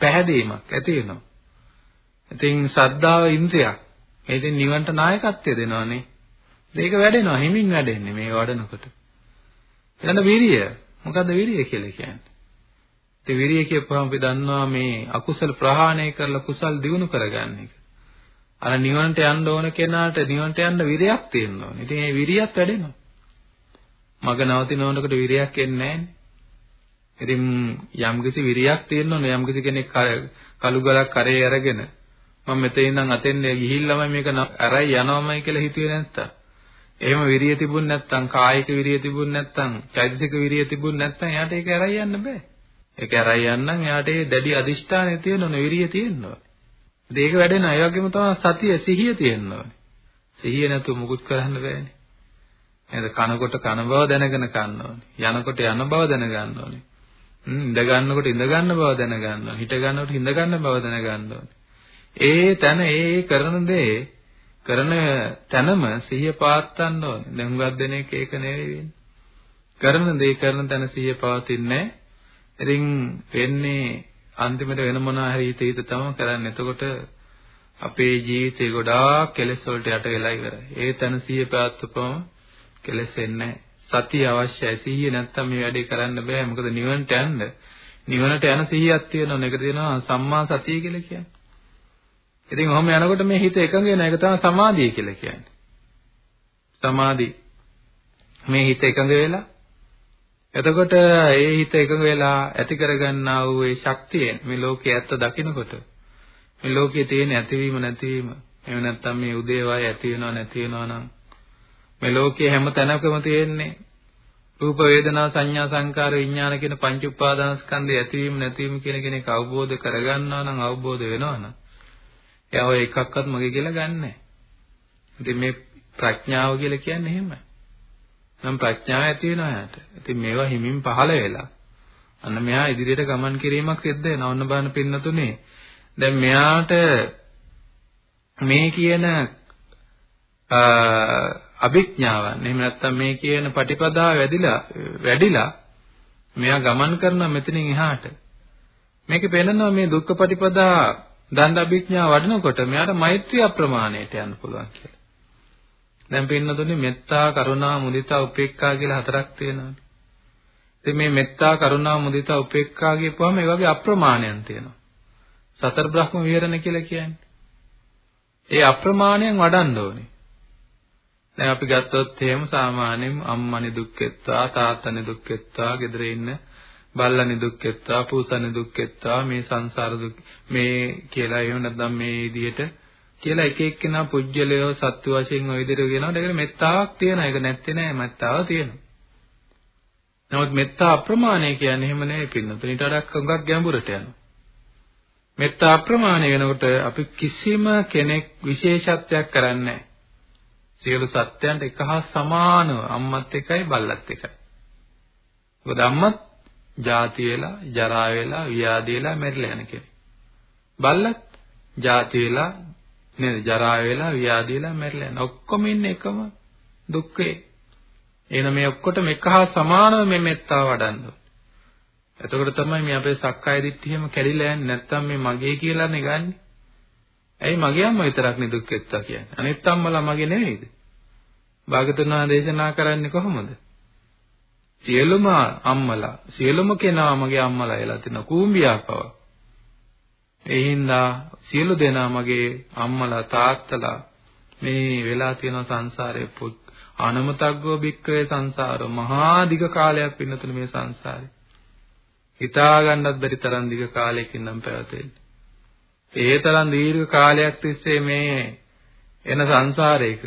පැහැදීමක් ඇති වෙනවා. ඉතින් ශ්‍රද්ධාව ඉන්ද්‍රියක්. ඒ ඉතින් නිවන්ට නායකත්වය දෙනවනේ. ඒක වැඩෙනවා, හිමින් වැඩෙන්නේ මේ වඩනකොට. ඊළඟ වීරිය. මොකද්ද වීරිය කියලා කියන්නේ? ඒ විරිය කියපුවම අපි දන්නවා මේ අකුසල ප්‍රහාණය කරලා කුසල් දිනු කරගන්න එක. අර නිවනට යන්න ඕන කෙනාට නිවනට යන්න විරියක් තියෙන්න ඕනේ. ඉතින් ඒ විරියත් වැඩෙනවා. මග නවතිනවනකොට විරියක් එන්නේ නැහැ. ඉතින් යම්කිසි විරියක් තියෙන්න ඕනේ. යම්කිසි කෙනෙක් කළු ගලක් කරේ අරගෙන මම මෙතන ඉඳන් අතෙන් ගිහිල්ලාම මේක අරයි යනවමයි කියලා හිතුවේ නැත්තම් එහෙම විරිය තිබුණ නැත්තම් කායික විරිය තිබුණ නැත්තම් චෛතසික විරිය තිබුණ නැත්තම් එයාට ඒක අරයි යන්න බෑ. ඒක අරයි යන්නම් එයාට ඒ දැඩි අදිෂ්ඨානය තියෙනවනේ විරිය තියෙනවා. ඒක වැඩෙන අය වගේම තමයි සතිය සිහිය තියෙනවා. සිහිය නැතුව මුකුත් කරන්න බෑනේ. නේද? කනකොට කන බව දැනගෙන කන්න ඕනේ. යනකොට යන බව දැනගන්න ඕනේ. ඉඳ ගන්නකොට ඉඳ ගන්න බව දැනගන්න ඕනේ. හිට ගන්නකොට හිඳ ගන්න බව දැනගන්න ඕනේ. ඒ තැන ඒ කරන දේ කරන තැනම සිහිය පාත්තන්න ඕනේ. දැන් හුඟක් දෙනෙක් ඒක නෙවෙයි වෙන්නේ. කරන දේ කරන තැන සිහිය පවතින්නේ ඉතින් වෙන්නේ අන්තිමට වෙන මොනවා හරි හිත හිත තමයි කරන්නේ. එතකොට අපේ ජීවිතේ ගොඩාක් කෙලෙස් වලට යට වෙලා ඉවරයි. ඒ තන සිහිය පැවැත්වපම කෙලෙස් එන්නේ සතිය අවශ්‍යයි. සිහිය නැත්තම් මේ වැඩේ කරන්න බෑ. මොකද නිවනට යන්න නිවනට යන සිහියක් තියෙනවා. ඒක තියෙනවා සම්මා සතිය කියලා කියන්නේ. ඉතින් ඔහොම යනකොට මේ හිත එකඟ වෙන එක තමයි සමාධිය කියලා කියන්නේ. සමාධි මේ හිත එකඟ වෙලා එතකොට ඒ හිත එකඟ වෙලා ඇති කරගන්නා වූ ඒ ශක්තියෙන් මේ ලෝකයේ ඇත්ත දකිනකොට මේ ලෝකයේ තියෙන ඇතිවීම නැතිවීම එහෙම නැත්නම් මේ උදේවය ඇති වෙනව නැති වෙනව නම් මේ ලෝකයේ හැම තැනකම තියෙන්නේ රූප වේදනා සංඥා සංකාර විඥාන කියන පංච උපාදානස්කන්ධය ඇතිවීම නැතිවීම කියන කෙනෙක් අවබෝධ කරගන්නවා නම් අවබෝධ වෙනවා නම් එයා ඔය එකක්වත් මගේ කියලා ගන්නෑ. ඉතින් මේ ප්‍රඥාව කියලා කියන්නේ එහෙමයි. නම් ප්‍රඥාව ඇති වෙනවා යාට. ඉතින් මේවා හිමින් පහළ වෙලා අන්න මෙයා ඉදිරියට ගමන් කිරීමක් සිද්ධ වෙනවා. ඔන්න බලන්න පින්නතුනේ. දැන් මෙයාට මේ කියන අභිඥාවන් එහෙම නැත්නම් මේ කියන පටිපදා වැඩිලා වැඩිලා මෙයා ගමන් කරන මෙතනින් එහාට මේකේ පේනවා මේ දුක්ඛ පටිපදා දණ්ඩ අභිඥා වඩනකොට මෙයාට මෛත්‍රී අප්‍රමාණයට යන්න පුළුවන් කියලා. දැන් පින්නතුනේ මෙත්තා කරුණා මුදිතා උපේක්ඛා කියලා හතරක් තියෙනවානේ. ඉතින් මේ මෙත්තා කරුණා මුදිතා උපේක්ඛා කියපුවම ඒ වගේ අප්‍රමාණයන් තියෙනවා. සතර බ්‍රහ්ම විහරණ කියලා කියන්නේ. ඒ අප්‍රමාණයෙන් වඩන්න ඕනේ. දැන් අපි ගත්තොත් එහෙම සාමාන්‍යයෙන් අම්මනි දුක්ඛෙත්තා තාත්තනි දුක්ඛෙත්තා ගෙදර ඉන්න බල්ලනි දුක්ඛෙත්තා පූසනි දුක්ඛෙත්තා මේ සංසාර දුක් මේ කියලා එහෙම නැත්නම් මේ විදිහට කියලා එක එක්කෙනා පුජ්‍යලයෝ සත්‍ය වශයෙන් ওই විදිහට කියනවා. ඒකට මෙත්තාවක් තියෙනවා. ඒක නැත්තේ නෑ. මෙත්තාව තියෙනවා. නමුත් මෙත්තා අප්‍රමාණය කියන්නේ එහෙම නෙවෙයි පින්නතුන. ඊට වඩා හුඟක් ගැඹුරට යනවා. මෙත්තා අප්‍රමාණය වෙනකොට අපි කිසිම කෙනෙක් විශේෂත්වයක් කරන්නේ නැහැ. සියලු සත්‍යයන්ට එක හා සමානව අම්මත් එකයි බල්ලත් එකයි. මොකද අම්මත් ජාති වෙලා, ජරා වෙලා, ව්‍යාධි වෙලා මැරිලා යන කෙනෙක්. බල්ලත් ජාති වෙලා, නේද? ජරා වෙලා, ව්‍යාධි වෙලා මැරිලා යන. ඔක්කොම ඉන්නේ එකම දුක්ඛේ. එහෙනම් මේ ඔක්කොටම එක හා සමානව මේ මෙත්තාව වඩන්න එතකොට තමයි මේ අපේ සක්කාය දිට්ඨියම කැඩිලා යන්නේ. නැත්තම් මේ මගේ කියලා නෙගන්නේ. ඇයි මගේ අම්මා විතරක් නේ දුක් වෙත්තා කියන්නේ? අනිත් අම්මලා මගේ නෙවෙයිද? භාගතුන් දේශනා කරන්නේ කොහොමද? සියලුම අම්මලා, සියලුම කෙනා මගේ අම්මලා එලා තිනවා. කූඹියා පවා. ඒ හින්දා සියලු දෙනා මගේ අම්මලා තාත්තලා මේ වෙලා තියෙන සංසාරේ පුත් අනමතග්ගෝ බික්කවේ සංසාරෝ මහා දිග කාලයක් පින්නතුනේ මේ සංසාරේ හිතා ගන්නත් බැරි තරම් දිග කාලයකින් නම් පැවතෙන්නේ ඒ තරම් දීර්ඝ කාලයක් තිස්සේ මේ එන සංසාරයක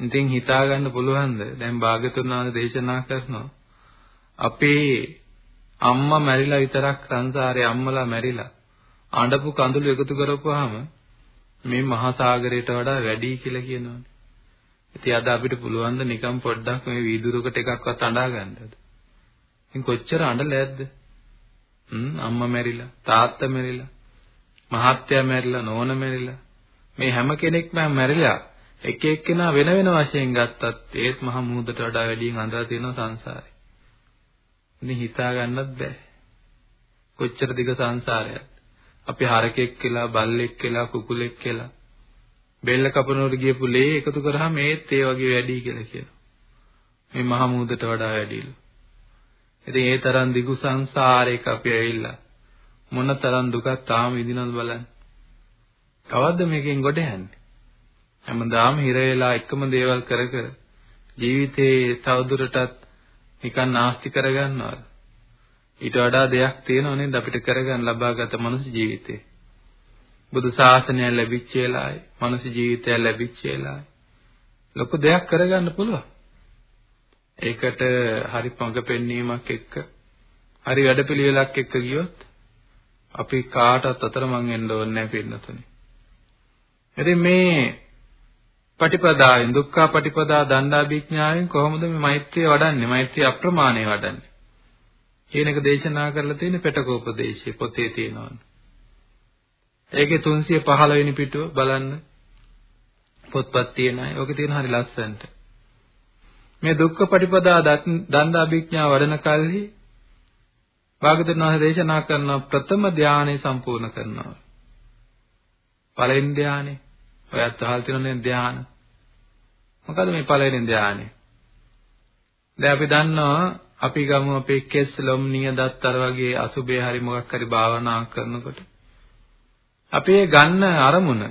ඉතින් හිතා ගන්න පුළුවන්ද? දැන් භාගතුන් වහන්සේ දේශනා කරනවා. අපේ අම්මා මැරිලා විතරක් සංසාරේ අම්මලා මැරිලා අඬපු කඳුළු එකතු කරපුවාම මේ මහා සාගරයට වඩා වැඩි කියලා කියනවානේ. ඉතින් අද අපිට පුළුවන් ද නිකන් පොඩ්ඩක් මේ වීදුරුවකට එකක්වත් අඬා ගන්නද? ඉතින් කොච්චර අඬලෑද්ද? හ්ම් අම්මා මැරිලා, තාත්තා මැරිලා, මහත්තයා මැරිලා, නෝන මැරිලා. මේ හැම කෙනෙක්ම මැරිලා එක එක්කෙනා වෙන වෙන වශයෙන් ගත්තත් ඒත් මහ මුහුදට වඩා වැඩියෙන් අඳලා තියෙනවා සංසාරේ. ඉතින් හිතා ගන්නත් බෑ. කොච්චර දිග සංසාරයක්ද? අපි හරකෙක් කියලා, බල්ලෙක් කියලා, කුකුලෙක් කියලා බෙල්ල කපනවට ගියපු ලේ එකතු කරාම ඒත් ඒ වගේ වැඩි කියලා කියනවා. මේ මහ මුහුදට වඩා වැඩිලු. ඉතින් ඒ තරම් දිගු සංසාරයක අපි ඇවිල්ලා මොන තරම් දුකක් තාම විඳිනවද බලන්න. කවද්ද මේකෙන් ගොඩ යන්නේ? හැමදාම හිර වෙලා එකම දේවල් කර කර ජීවිතේ තවදුරටත් නිකන් නාස්ති කරගන්නවද? ඊට වඩා දෙයක් තියෙනව නේද අපිට කරගන්න ලබාගත මනුස්ස ජීවිතේ. බුදු ශාසනය ලැබිච්ච වෙලාවේ, මනුස්ස ජීවිතය ලැබිච්ච වෙලාවේ ලොකු දෙයක් කරගන්න පුළුවන්. ඒකට හරි පඟ පෙන්වීමක් එක්ක හරි වැඩපිළිවෙලක් එක්ක ගියොත් අපි කාටවත් අතරමං වෙන්න ඕනේ නැහැ පින්නතුනේ. ඉතින් මේ පටිපදායෙන් දුක්ඛ පටිපදා දණ්ඩාභිඥාවෙන් කොහොමද මේ මෛත්‍රිය වඩන්නේ? මෛත්‍රිය අප්‍රමාණය වඩන්නේ. කියන එක දේශනා කරලා තියෙන පෙටකෝපදේශයේ පොතේ තියෙනවා. ඒකේ 315 වෙනි පිටුව බලන්න. පොත්පත් තියෙන අය. ඕකේ තියෙන හරි ලස්සනට. මේ දුක්ඛ පටිපදා දණ්ඩාභිඥා වඩන කල්හි භාගතුන් වහන්සේ දේශනා කරන ප්‍රථම ධානය සම්පූර්ණ කරනවා. පළවෙනි ධානය. ඔයත් අහල් තියෙනනේ ධාන. මොකද මේ පළවෙනි ධානය? දැන් අපි දන්නවා අපි ගමු අපේ කෙස් ලොම් නියදත් අර වගේ අසුබේ හරි මොකක් හරි භාවනා කරනකොට අපි ගන්න අරමුණ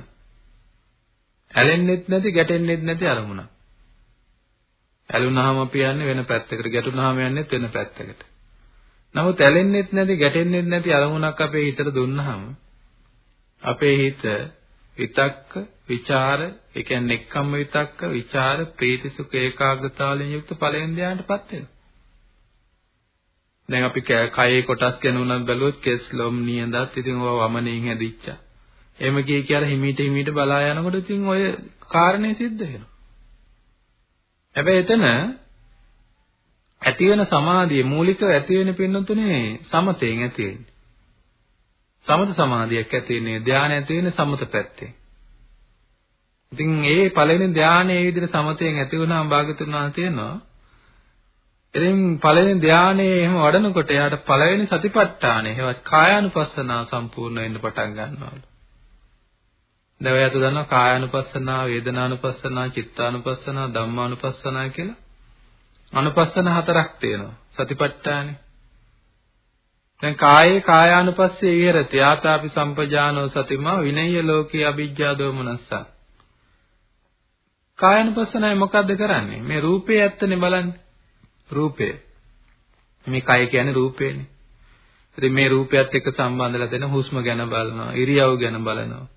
ඇලෙන්නෙත් නැති ගැටෙන්නෙත් නැති අරමුණක්. ඇලුනහම අපි යන්නේ වෙන පැත්තකට, ගැටුනහම යන්නේ වෙන පැත්තකට. නමුත් ඇලෙන්නෙත් නැති, ගැටෙන්නෙත් නැති අරමුණක් අපේ හිතට දුන්නාම අපේ හිත විතක්ක, විචාර, ඒ කියන්නේ එක්කම්ම විතක්ක, විචාර, ප්‍රීති සුඛ ඒකාග්‍රතාවලින් යුක්ත ඵලෙන් ධ්‍යානටපත් වෙනවා. දැන් අපි කයේ කොටස් ගැන උනත් බැලුවොත් කෙස් ලොම් නියඳත් ඉතින් ඔය වමනෙන් හැදිච්චා. එහෙම කිය කියලා හිමීට හිමීට බලා යනකොට ඉතින් ඔය කාරණේ සිද්ධ වෙනවා. හැබැයි එතන ඇති වෙන සමාධිය මූලිකව ඇති වෙන පින්නතුනේ සමතෙන් ඇති වෙන්නේ. සමත සමාධියක් ඇති වෙන්නේ ධානය ඇති වෙන්නේ සමත පැත්තෙන්. ඉතින් ඒ පළවෙනි ධානය ඒ විදිහට සමතෙන් ඇති වුණාම භාගතුන් වහන්සේ කියනවා ඉතින් පළවෙනි ධානයේ එහෙම වඩනකොට එයාට පළවෙනි සතිපට්ඨානය හේවත් කායානුපස්සනාව සම්පූර්ණ වෙන්න පටන් ගන්නවලු. දැන් ඔයත් දන්නවා කායානුපස්සනාව, වේදනානුපස්සනාව, චිත්තානුපස්සනාව, ධම්මානුපස්සනාව කියලා. අනුපස්සන හතරක් තියෙනවා. සතිපට්ඨානේ. දැන් කායේ කායානුපස්සේ විහෙරති. ආතාපි සම්පජානෝ සතිමා විනය්‍ය ලෝකේ අවිජ්ජා දෝමනස්සා. කායනුපස්සනයි මොකද්ද කරන්නේ? මේ රූපේ ඇත්තනේ බලන්නේ. රූපය. මේ කය කියන්නේ රූපේනේ. ඉතින් මේ රූපයත් එක්ක සම්බන්ධලා දෙන හුස්ම ගැන බලනවා, ඉරියව් ගැන බලනවා.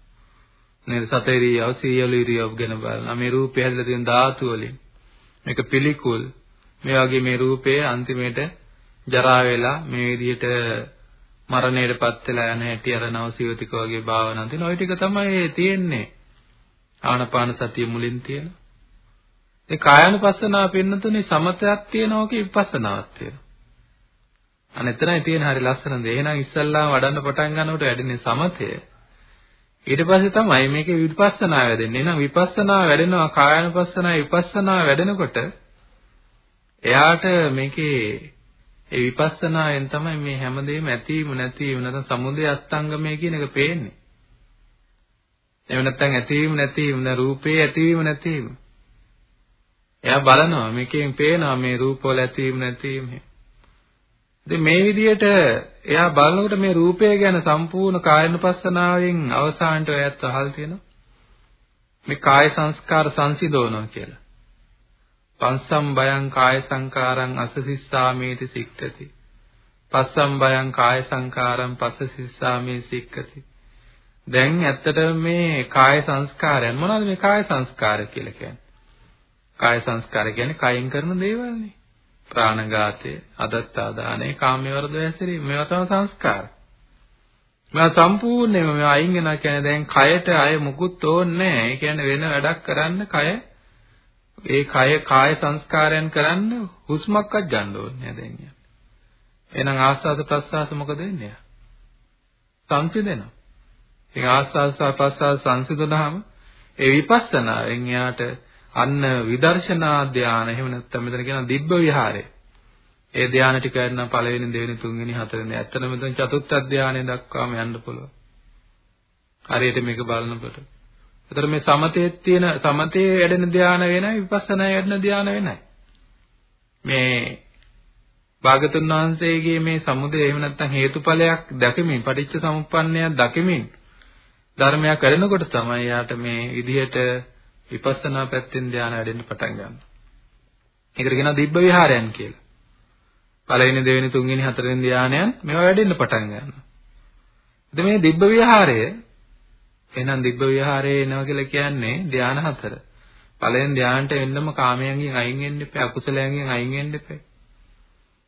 නේද? සත ඉරියව්, සියලු ඉරියව් ගැන බලනවා. මේ රූපය හැදලා තියෙන ධාතු වලින්. මේක පිළිකුල්. මේ වගේ මේ රූපය අන්තිමේට ජරා වෙලා මේ විදිහට මරණයටපත් වෙලා යන හැටි අර නවසීවතික වගේ භාවනා තියෙන. ওই ටික තමයි තියෙන්නේ. ආනපාන සතිය මුලින් තියෙන. ඒ කායानुපස්සනාව පෙන්නතුනේ සමතයක් තියෙනවා කි විපස්සනාවක් තියෙනවා. අනෙතරයි තියෙන හරි ලස්සන දේ. එහෙනම් ඉස්සල්ලාම වඩන්න පටන් ගන්නකොට වැඩිනේ සමතය. ඊට පස්සේ තමයි මේකේ විපස්සනා වැඩෙන්නේ. එහෙනම් විපස්සනා වැඩෙනවා කායानुපස්සනා විපස්සනා වැඩෙනකොට එයාට මේකේ ඒ විපස්සනායෙන් තමයි මේ හැමදේම ඇතිවීම නැතිවීම නැත්නම් සමුදය අස්තංගමය කියන එක පේන්නේ. එහෙම නැත්නම් ඇතිවීම නැතිවීම න රූපේ ඇතිවීම නැතිවීම. එයා බලනවා මේකෙන් පේනවා මේ රූපවල ඇතිවීම නැතිවීම. ඉතින් මේ විදිහට එයා බලනකොට මේ රූපය ගැන සම්පූර්ණ කායනුපස්සනාවෙන් අවසානට ඔයත් අහල් තියෙනවා. මේ කාය සංස්කාර සංසිඳවනවා කියලා. පස්සම් බයං කාය සංකාරං අසසිස්සාමේති සික්කති. පස්සම් බයං කාය සංකාරං පස්සසිස්සාමේ සික්කති. දැන් ඇත්තටම මේ කාය සංස්කාරයන් මොනවද මේ කාය සංස්කාර කියලා කියන්නේ? කාය සංස්කාර කියන්නේ කයින් කරන දේවල්නේ. ප්‍රාණඝාතය, අදත්තාදානය, කාමයේ වැසිරීම මේවා තමයි සංස්කාර. මේවා සම්පූර්ණයෙන්ම මේවා අයින් වෙනවා කියන්නේ දැන් කයට අය මුකුත් ඕනේ නැහැ. ඒ කියන්නේ වෙන වැඩක් කරන්න කය ඒ කය කාය සංස්කාරයන් කරන්න හුස්මක්වත් ගන්න ඕනේ නැහැ දැන් කියන්නේ. එහෙනම් ආස්වාද ප්‍රස්වාස මොකද වෙන්නේ? සංසිඳෙනවා. ඉතින් ආස්වාද ප්‍රස්වාස සංසිඳුනහම ඒ විපස්සනාවෙන් එයාට අන්න විදර්ශනා ධානය එහෙම නැත්නම් මෙතන කියන දිබ්බ විහාරය. ඒ ධානය ටික ගන්න පළවෙනි දෙවෙනි තුන්වෙනි හතරවෙනි ඇත්තටම මෙතන චතුත්ථ ධානය දක්වාම යන්න පුළුවන්. හරියට මේක බලනකොට. ඒතර මේ සමතේ තියෙන සමතේ වැඩෙන ධානය වෙනයි විපස්සනා වැඩෙන ධානය වෙනයි. මේ භාගතුන් වහන්සේගේ මේ සමුදය එහෙම නැත්නම් හේතුඵලයක් දැකමින් පටිච්ච සමුප්පන්නයක් දකිමින් ධර්මයක් වැඩෙනකොට තමයි යාට මේ විදිහට විපස්සනා පැත්තෙන් ධානය වැඩෙන්න පටන් ගන්නවා. ඒකට කියනවා දිබ්බ විහාරයන් කියලා. පළවෙනි දෙවෙනි තුන්වෙනි හතරවෙනි ධානයන් මේවා වැඩෙන්න පටන් ගන්නවා. ඉතින් මේ දිබ්බ විහාරය එහෙනම් දිබ්බ විහාරයේ එනවා කියලා කියන්නේ ධාන හතර. පළවෙනි ධානයට එන්නම කාමයන්ගෙන් අයින් වෙන්න එපා, අකුසලයන්ගෙන් අයින් වෙන්න එපා.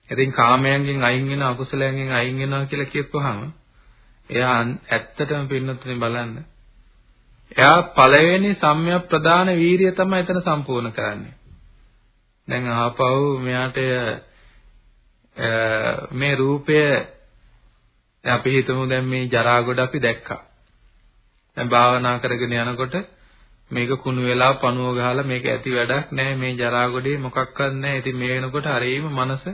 ඉතින් කාමයන්ගෙන් අයින් වෙන අකුසලයන්ගෙන් අයින් වෙනවා කියලා කියපුවාම එයා ඇත්තටම පින්නතුනේ බලන්න. එයා පළවෙනි සම්‍යක් ප්‍රදාන වීරිය තමයි එතන සම්පූර්ණ කරන්නේ. දැන් ආපහු මෙයාට මේ රූපය අපි හිතමු දැන් මේ ජරා ගොඩ අපි දැක්කා. දැන් භාවනා කරගෙන යනකොට මේක කුණු වෙලා පණුව ගහලා මේක ඇති වැඩක් නැහැ මේ ජරා ගොඩේ මොකක්වත් නැහැ. ඉතින් මේ වෙනකොට හරීම මනස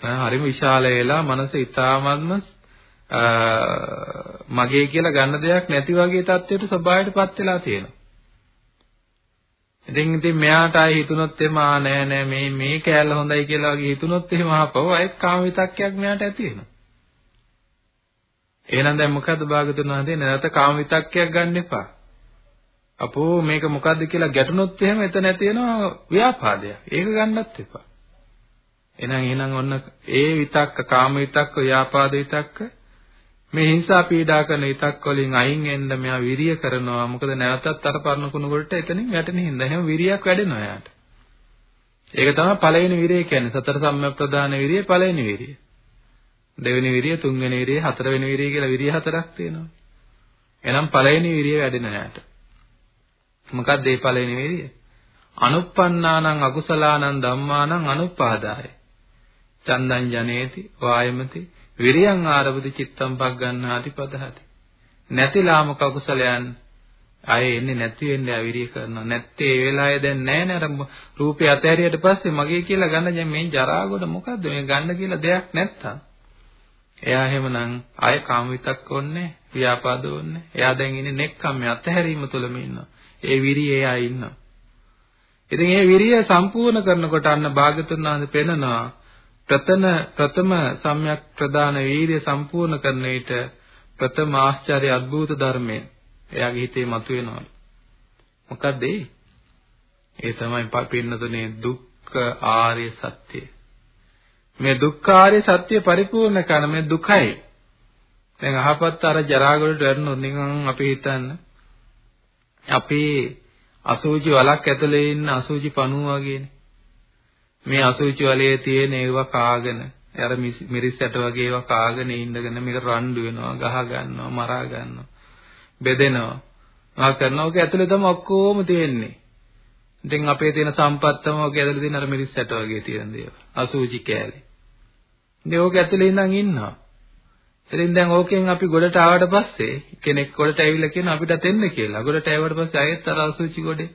හරිම විශාල වෙලා මනස ඊ타මත්ම මගේ කියලා ගන්න දෙයක් නැති වගේ තත්ත්වයට ස්වභාවයටපත් වෙලා තියෙනවා. ඉතින් ඉතින් මෙයාට ආයේ හිතුනොත් එම ආ නෑ නෑ මේ මේ කෑල්ල හොඳයි කියලා වගේ හිතුනොත් එහෙම අහපව අයත් කාම විතක්කයක් මෙයාට ඇති වෙනවා. එහෙනම් දැන් මොකද්ද භාගතුන් වහන්සේ නැවත කාම විතක්කයක් ගන්න එපා. අපෝ මේක මොකද්ද කියලා ගැටුනොත් එහෙම එතන ඇති වෙනවා ව්‍යාපාදයක්. ඒක ගන්නත් එපා. එහෙනම් එහෙනම් ඔන්න ඒ විතක්ක කාම විතක්ක ව්‍යාපාද විතක්ක මේ හිංසා පීඩා කරන විතක් වලින් අයින් වෙන්න මෙයා විරිය කරනවා. මොකද නැවතත් අර පරණ කුණ වලට එතනින් වැටෙන හින්දා එහෙම විරියක් වැඩෙනවා යාට. ඒක තමයි පළවෙනි විරිය කියන්නේ. සතර සම්‍යක් ප්‍රදාන විරිය පළවෙනි විරිය. දෙවෙනි විරිය, තුන්වෙනි විරිය, හතරවෙනි විරිය කියලා විරිය හතරක් තියෙනවා. එහෙනම් පළවෙනි විරිය වැඩෙනවා යාට. මොකක්ද මේ පළවෙනි විරිය? අනුප්පන්නානං අකුසලානං ධම්මානං අනුපාදාය. චන්දං ජනේති වායමති විරියං ආරබති චිත්තම් පග්ගන්නාති පදහති. නැති ලාමක කුසලයන් අය එන්නේ නැති වෙන්නේ අවිරිය කරනවා. නැත්තේ ඒ වෙලාවේ දැන් නැහැ නේද? රූපේ අතහැරියට පස්සේ මගේ කියලා ගන්න දැන් මේ ජරා කොට මොකද්ද මේ ගන්න කියලා දෙයක් නැත්තම්. එයා එහෙමනම් ආය කාම විතක් ඕන්නේ, ව්‍යාපාද ඕන්නේ. එයා දැන් ඉන්නේ නෙක්කම් මේ අතහැරීම තුලම ඉන්නවා. ඒ විරිය එයා ඉන්නවා. ඉතින් මේ විරිය සම්පූර්ණ කරනකොට අන්න භාගතුන් වහන්සේ පෙන්නනවා ප්‍රතන ප්‍රථම සම්‍යක් ප්‍රදාන වීර්ය සම්පූර්ණ කරන විට ප්‍රථම ආශ්චර්ය අద్భుත ධර්මය එයාගේ හිතේ මතුවෙනවා. මොකද ඒ? ඒ තමයි පින්නතුනේ දුක්ඛ ආර්ය සත්‍ය. මේ දුක්ඛ ආර්ය සත්‍ය පරිපූර්ණ කරන මේ දුකයි. දැන් අහපත් අර ජරාගලට වැටුණොත් නිකන් අපි හිතන්න අපේ අසූචි වලක් ඇතුලේ ඉන්න අසූචි පණුව වගේනේ. මේ අසුචි වලේ තියෙන ඒවා කාගෙන අර මිරිස් ඇට වගේ ඒවා කාගෙන ඉඳගෙන මේක රණ්ඩු වෙනවා ගහ ගන්නවා මරා ගන්නවා බෙදෙනවා. මා කරනවා ඔක ඇතුලේ තමයි ඔක්කොම තියෙන්නේ. ඉතින් අපේ තියෙන සම්පත් තමයි ඔක ඇතුලේ තියෙන අර මිරිස් ඇට වගේ තියෙන දේවල්. අසුචි කෑලි. ඉතින් ඕක ඇතුලේ ඉඳන් ඉන්නවා. ඉතින් දැන් ඕකෙන් අපි ගොඩට ආවට පස්සේ කෙනෙක් ගොඩට ඇවිල්ලා කියන අපිට දෙන්න කියලා. ගොඩට ආවට පස්සේ ආයෙත් අර අසුචි ගොඩේ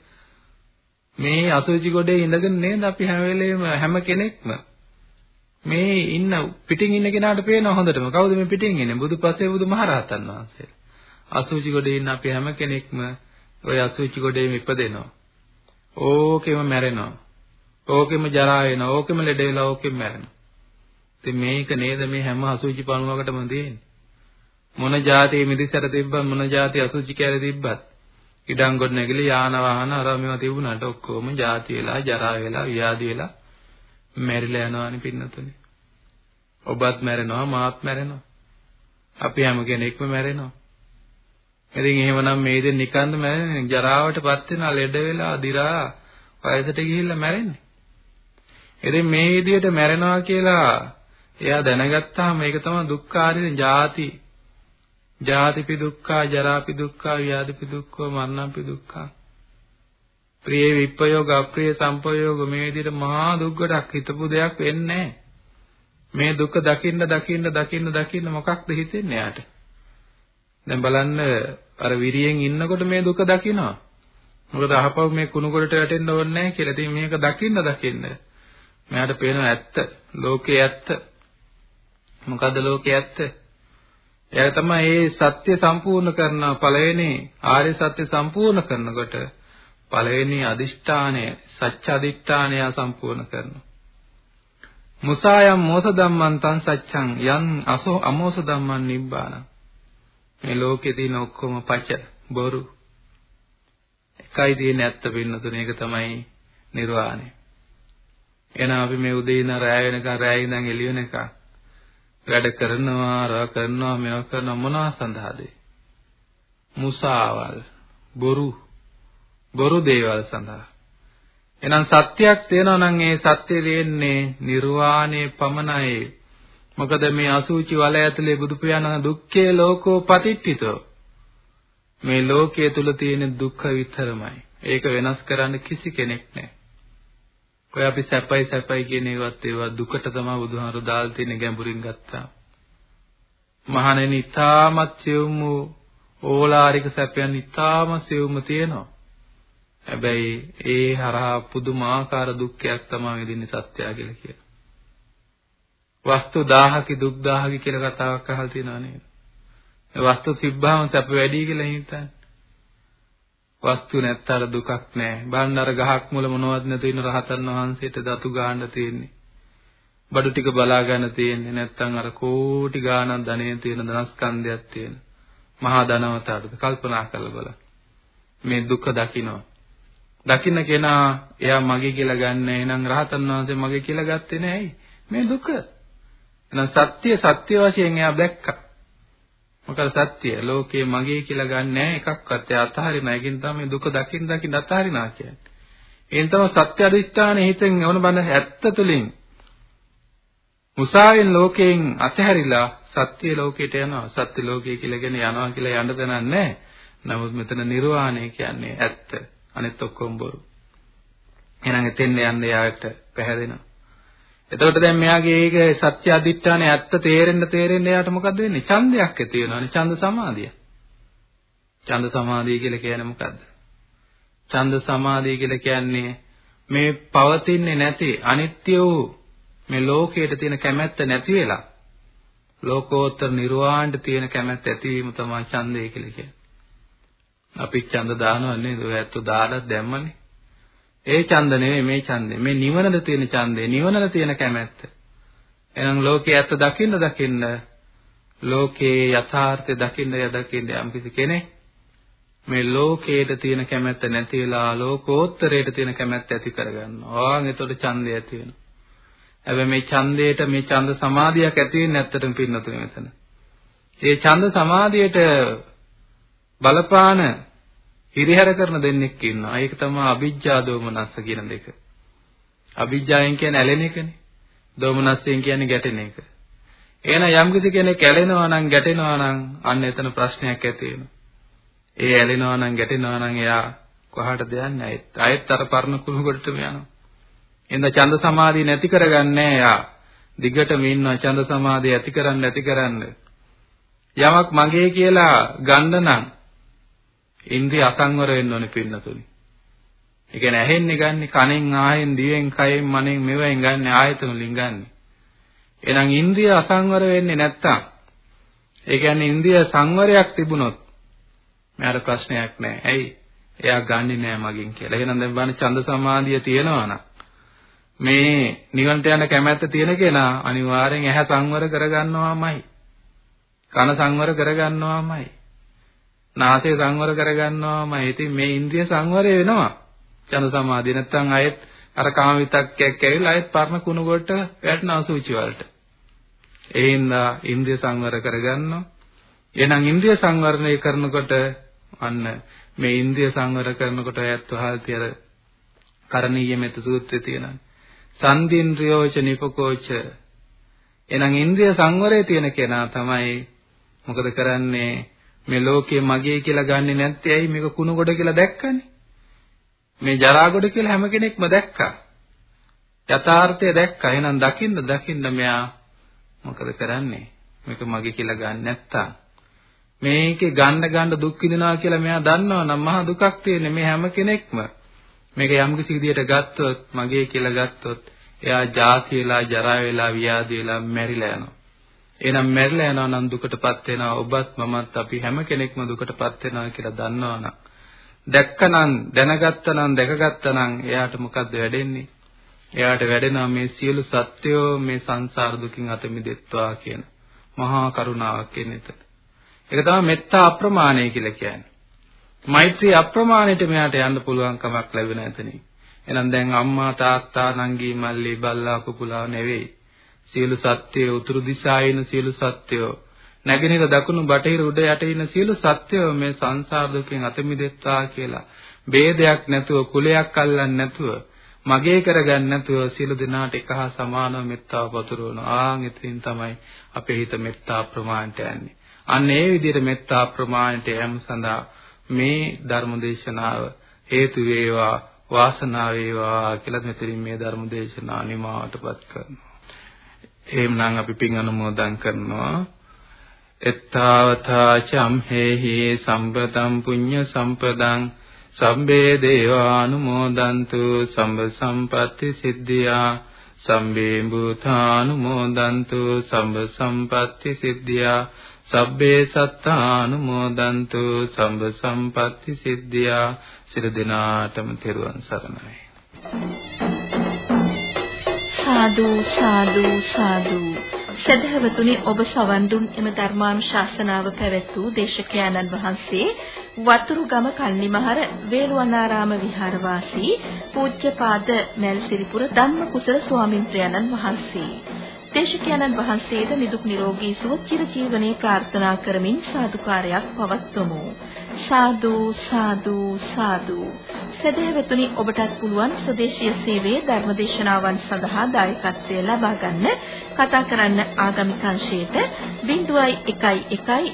මේ අසුචි ගොඩේ ඉඳගෙන නේද අපි හැම වෙලේම හැම කෙනෙක්ම? මේ ඉන්න පිටින් ඉන්න කෙනාට පේනවා හොඳටම. කවුද මේ පිටින් ඉන්නේ? බුදුපසේ බුදුමහරහතන් වහන්සේ. අසුචි ගොඩේ ඉන්න අපි හැම කෙනෙක්ම ওই අසුචි ගොඩේ ඉපදෙනවා. ඕකෙම මැරෙනවා. ඕකෙම ජරා වෙනවා. ඕකෙම ලෙඩ වෙලා ඕකෙම මැරෙනවා. ඉතින් මේක නේද මේ හැම අසුචි පණුවකටම දෙන්නේ මොන જાතියෙ මිදිසර තිබ්බත් මොන જાති අසුචි කැලේ තිබ්බත්? ඉඩම් ගොඩනැගිලි යාන වාහන අර මේවා තිබුණාට ඔක්කොම ජාති වෙලා ජරා වෙලා ව්‍යාධි වෙලා මැරිලා යනවානේ පින්නතුනේ. ඔබත් මැරෙනවා මාත් මැරෙනවා. අපි හැම කෙනෙක්ම මැරෙනවා. ඉතින් එහෙමනම් මේ දෙන්න නිකන්ද මැරෙන්නේ ජරාවටපත් වෙනවා ලෙඩ වෙලා දි รา වයසට ගිහිල්ලා මැරෙන්නේ. ඉතින් මේ විදිහට මැරෙනවා කියලා එයා දැනගත්තාම ඒක තමයි දුක්ඛාරිය ජාති ජාතිපි දුක්ඛා, ජරාපි දුක්ඛා, ව්‍යාධිපි දුක්ඛෝ, මරණපි දුක්ඛා. ප්‍රිය විප්පයෝග, අප්‍රිය සංපයෝග මේ විදිහට මහා දුක් ගොඩක් හිතපු දෙයක් වෙන්නේ මේ දුක දකින්න දකින්න දකින්න දකින්න මොකක්ද හිතෙන්නේ යාට? දැන් බලන්න අර විරියෙන් ඉන්නකොට මේ දුක දකිනවා. මොකද අහපව මේ කුණු ගොඩට වැටෙන්න ඕනේ නැහැ කියලා. ඉතින් මේක දකින්න දකින්න. මෙයාට පේනවා ඇත්ත. ලෝකේ ඇත්ත. මොකද්ද ලෝකේ ඇත්ත? එයා තමයි මේ සත්‍ය සම්පූර්ණ කරන පළවෙනි ආර්ය සත්‍ය සම්පූර්ණ කරනකොට පළවෙනි අදිෂ්ඨානය සත්‍ය අදිෂ්ඨානය සම්පූර්ණ කරනවා. මුසායම් මෝස ධම්මං තං සච්ඡං යං අසෝ අමෝස ධම්මං නිබ්බාන. මේ ලෝකේ තියෙන ඔක්කොම පච බොරු. එකයි තියෙන ඇත්ත පින්නතුන ඒක තමයි නිර්වාණය. එහෙනම් අපි මේ උදේ ඉඳන් රැය වෙනකන් රැය ඉඳන් එළිය වෙනකන් වැඩ කරනවා රව කරනවා මේවා කරනවා මොනවා සඳහාද මුසාවල් බොරු බොරු දේවල් සඳහා එහෙනම් සත්‍යයක් තියෙනවා නම් ඒ සත්‍ය දෙන්නේ නිර්වාණය පමණයි මොකද මේ අසුචි වල ඇතුලේ බුදු පියාණන් දුක්ඛේ ලෝකෝ පතිට්ඨිතෝ මේ ලෝකයේ තුල තියෙන දුක්ඛ විතරමයි. ඒක වෙනස් කරන්න කිසි කෙනෙක් නැහැ. ඔය අපි සැපයි සැපයි කියන ඒවත් ඒවා දුකට තමයි බුදුහාරු දාලා තියෙන ගැඹුරින් ගත්තා. මහණෙනි ඊ타මත් සියුම් වූ ඕලාරික සැපයන් ඊ타ම සියුම්ම තියෙනවා. හැබැයි ඒ හරහා පුදුමාකාර දුක්ඛයක් තමයි විඳින්නේ සත්‍යය කියලා කියනවා. වස්තු 1000කි දුක් 1000කි කියලා කතාවක් අහලා තියෙනවා නේද? වස්තු තිබ්බාම සැප වැඩි කියලා හිතන්නේ. වස්තු නැත්තර දුකක් නැහැ. බලන්න අර ගහක් මුල මොනවද නැතු ඉන්න රහතන් වහන්සේට දතු ගන්න තියෙන්නේ. බඩු ටික බලා ගන්න තියෙන්නේ. නැත්තම් අර කෝටි ගාණක් ධනෙ තියෙන ධනස්කන්ධයක් තියෙන. මහා ධනවතාවද කල්පනා කරලා බලන්න. මේ දුක දකිනවා. දකින්න කෙනා එයා මගේ කියලා ගන්න එහෙනම් රහතන් වහන්සේ මගේ කියලා ගත්තේ නැහැ. මේ දුක. එහෙනම් සත්‍ය සත්‍ය වශයෙන් එයා දැක්කා. මොකද සත්‍ය ලෝකේ මගේ කියලා ගන්න නැහැ එකක්වත් ඒ අතහරිනා. ඒකෙන් තමයි දුක දකින්න දකින්න අතහරිනා කියන්නේ. එයින් තමයි සත්‍ය අධිෂ්ඨානයේ හිතෙන් වුණ බඳ ඇත්ත තුලින් මුසාවෙන් ලෝකයෙන් අතහැරිලා සත්‍ය ලෝකයට යනවා. සත්‍ය ලෝකය කියලා කියන යනවා කියලා යන්න දනන්නේ නැහැ. නමුත් මෙතන නිර්වාණය කියන්නේ ඇත්ත. අනිත් ඔක්කොම බොරු. එහෙනම් එතෙන් යන්න යාට පැහැදෙනවා. එතකොට දැන් මෙයාගේ ඒක සත්‍ය අධිෂ්ඨානය ඇත්ත තේරෙන්න තේරෙන්න එයාට මොකද වෙන්නේ? ඡන්දයක් ඇති වෙනවානේ. ඡන්ද සමාධිය. ඡන්ද සමාධිය කියලා කියන්නේ මොකද්ද? ඡන්ද සමාධිය කියලා කියන්නේ මේ පවතින්නේ නැති අනිත්‍ය වූ මේ ලෝකයට තියෙන කැමැත්ත නැති වෙලා ලෝකෝත්තර නිර්වාණයට තියෙන කැමැත්ත ඇතිවීම තමයි ඡන්දය කියලා කියන්නේ. අපි ඡන්ද දානව නේද? ඔය ඇත්ත දාලා දැම්මනේ. ඒ ඡන්ද නෙවෙයි මේ ඡන්දේ. මේ නිවනද තියෙන ඡන්දේ, නිවනද තියෙන කැමැත්ත. එහෙනම් ලෝකයේ ඇත්ත දකින්න දකින්න ලෝකේ යථාර්ථය දකින්න යදකින්න යම් කිසි කෙනෙක් මේ ලෝකයට තියෙන කැමැත්ත නැති වෙලා ලෝකෝත්තරයට තියෙන කැමැත්ත ඇති කරගන්නවා. ආන් එතකොට ඡන්දය ඇති වෙනවා. හැබැයි මේ ඡන්දයට මේ ඡන්ද සමාධියක් ඇති වෙන්නේ නැත්තටම පින්නතුනේ මෙතන. මේ ඡන්ද සමාධියට බලපාන හිරිහැර කරන දෙන්නෙක් ඉන්නවා. ඒක තමයි අවිජ්ජා දෝමනස්ස කියන දෙක. අවිජ්ජායෙන් කියන්නේ ඇලෙන එකනේ. දෝමනස්සෙන් කියන්නේ ගැටෙන එක. එහෙනම් යම්කිසි කෙනෙක් ඇලෙනවා නම් ගැටෙනවා නම් අන්න එතන ප්‍රශ්නයක් ඇති වෙනවා. ඒ ඇලෙනවා නම් ගැටෙනවා නම් එයා කොහාටද යන්නේ? අයත් අයත් අර පරණ කුළු කොටටම යනවා. එහෙනම් ඡන්ද සමාධිය නැති කරගන්නේ එයා. දිගටම ඉන්නවා ඡන්ද සමාධිය ඇති කරන්න ඇති කරන්න. යමක් මගේ කියලා ගන්න නම් ඉන්ද්‍රිය අසංවර වෙන්න ඕනේ පින්නතුනි. ඒ කියන්නේ ඇහෙන්නේ ගන්න කනෙන් ආයෙන් දිවෙන් කයෙන් මනෙන් මෙවෙන් ගන්න ආයතන වලින් ගන්න. එහෙනම් ඉන්ද්‍රිය අසංවර වෙන්නේ නැත්තම් ඒ කියන්නේ ඉන්ද්‍රිය සංවරයක් තිබුණොත් මට ප්‍රශ්නයක් නැහැ. ඇයි? එයා ගන්නෙ නෑ මගෙන් කියලා. එහෙනම් දැන් බලන්න ඡන්ද සමාධිය තියෙනවා නම් මේ නිවන්ට යන කැමැත්ත තියෙන කෙනා අනිවාර්යෙන් ඇහැ සංවර කරගන්නවාමයි. කන සංවර කරගන්නවාමයි. නාසය සංවර කරගන්නවාම ඉතින් මේ ඉන්ද්‍රිය සංවරය වෙනවා. චන්ද සමාධිය නැත්තම් අයෙත් අර කාම විතක්කයක් ඇවිල්ලා අයෙත් පරණ කුණු කොට වැටෙනවා සූචි වලට. ඒ හින්දා ඉන්ද්‍රිය සංවර කරගන්නවා. එහෙනම් ඉන්ද්‍රිය සංවරණය කරනකොට අන්න මේ ඉන්ද්‍රිය සංවර කරනකොට අයත් වහල්ති අර කරණීය මෙත සූත්‍රයේ තියෙනවා. සන්දින්ද්‍රයෝච නිපකෝච එහෙනම් ඉන්ද්‍රිය සංවරයේ තියෙන කෙනා තමයි මොකද කරන්නේ මේ ලෝකයේ මගේ කියලා ගන්නෙ නැත්තේ ඇයි මේක කුණු ගොඩ කියලා දැක්කනේ? මේ ජරා ගොඩ කියලා හැම කෙනෙක්ම දැක්කා. යථාර්ථය දැක්කා. එහෙනම් දකින්න දකින්න මෙයා මොකද කරන්නේ? මේක මගේ කියලා ගන්න නැත්තා මේකේ ගන්න ගන්න දුක් විඳිනවා කියලා මෙයා දන්නවා නම් මහා දුකක් තියෙන්නේ මේ හැම කෙනෙක්ම. මේක යම් කිසි විදියට ගත්තොත් මගේ කියලා ගත්තොත් එයා ජාති වෙලා ජරා වෙලා ව්‍යාධි වෙලා මැරිලා යනවා. එහෙනම් මැරිලා යනවා නම් දුකටපත් වෙනවා. ඔබත් මමත් අපි හැම කෙනෙක්ම දුකටපත් වෙනවා කියලා දන්නවනම් දැක්කනම් දැනගත්තනම් දැකගත්තනම් එයාට මොකද්ද වැඩෙන්නේ? එයාට වැඩෙනවා මේ සියලු සත්‍යෝ මේ සංසාර දුකින් අත මිදෙත්වා කියන මහා කරුණාවක් එන්නේ. ඒක තමයි මෙත්තා අප්‍රමාණය කියලා කියන්නේ. මෛත්‍රී අප්‍රමාණයට මෙයාට යන්න පුළුවන් කමක් ලැබෙන එතනින්. එහෙනම් දැන් අම්මා තාත්තා නංගි මල්ලි බල්ලා කුකුලා නෙවෙයි. සියලු සත්‍යය උතුරු දිශාවේ ඉන්න සියලු සත්‍යෝ නැගෙනහිර දකුණු බටහිර උඩ යට ඉන්න සියලු සත්‍යෝ මේ සංසාර දුකෙන් අත මිදෙත්තා කියලා. ભેදයක් නැතුව කුලයක් අල්ලන්නේ නැතුව මගේ කරගන්න නැතුව සියලු දෙනාට එක හා සමානව මෙත්තාව පතුරවනවා. ආන් එතනින් තමයි අපේ හිත මෙත්තා ප්‍රමාණයට යන්නේ. අන්න ඒ විදිහට මෙත්තා ප්‍රමාණයට යෑම සඳහා මේ ධර්ම දේශනාව හේතු වේවා වාසනාව වේවා කියලා මෙතනින් මේ ධර්ම දේශනා නිමාවටපත් කරනවා. එහෙමනම් අපි පින් අනුමෝදන් කරනවා. එත්තාවතා චම්හෙහි සම්පතම් පුඤ්ඤ සම්පදං සම්බේ දේවානුමෝදන්තු සම්බ සම්පatti සිද්ධියා. සම්බේ භූතානුමෝදන්තු සම්බ සම්පatti සිද්ධියා. සබ්බේ සත්තානුමෝදන්තු සම්බ සම්පatti සිද්ධියා. සිර දිනාටම තෙරුවන් සරණයි. සාදු සාදු සාදු. සදහවතුනි ඔබ සවන් දුන් එම ධර්මානුශාසනාව පැවැත් වූ දේශකයන්න් වහන්සේ වතුරුගම කල්නිමහර වේළුවනාරාම විහාරවාසී පූජ්‍යපාද මල්සිරිපුර ධම්මකුසල ස්වාමින්ත්‍රයන්න් වහන්සේ. දේශකයන්න් වහන්සේට නිදුක් නිරෝගී සුව චිරජීවනයේ ප්‍රාර්ථනා කරමින් සාදුකාරයක් පවත්වමු. සාදු සාදු සාදු. සදහැවතුනි ඔබටත් පුළුවන් ස්වදේශීය සේවයේ ධර්මදේශනාවන් සඳහා දායකත්වය ලබා ගන්න කතා කරන්න ආගමික අංශයට 0112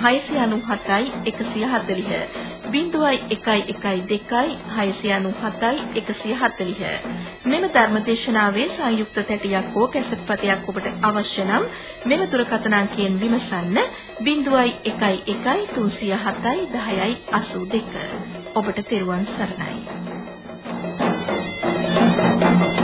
697 140 0112697140 මෙම ධර්මදේශනාවේ සංයුක්ත තැටියක් හෝ කැසට් පතයක් ඔබට අවශ්‍ය නම් මෙම දුරකථන අංකයෙන් විමසන්න 0113071082 ඔබට තෙරුවන් සරණයි Thank you.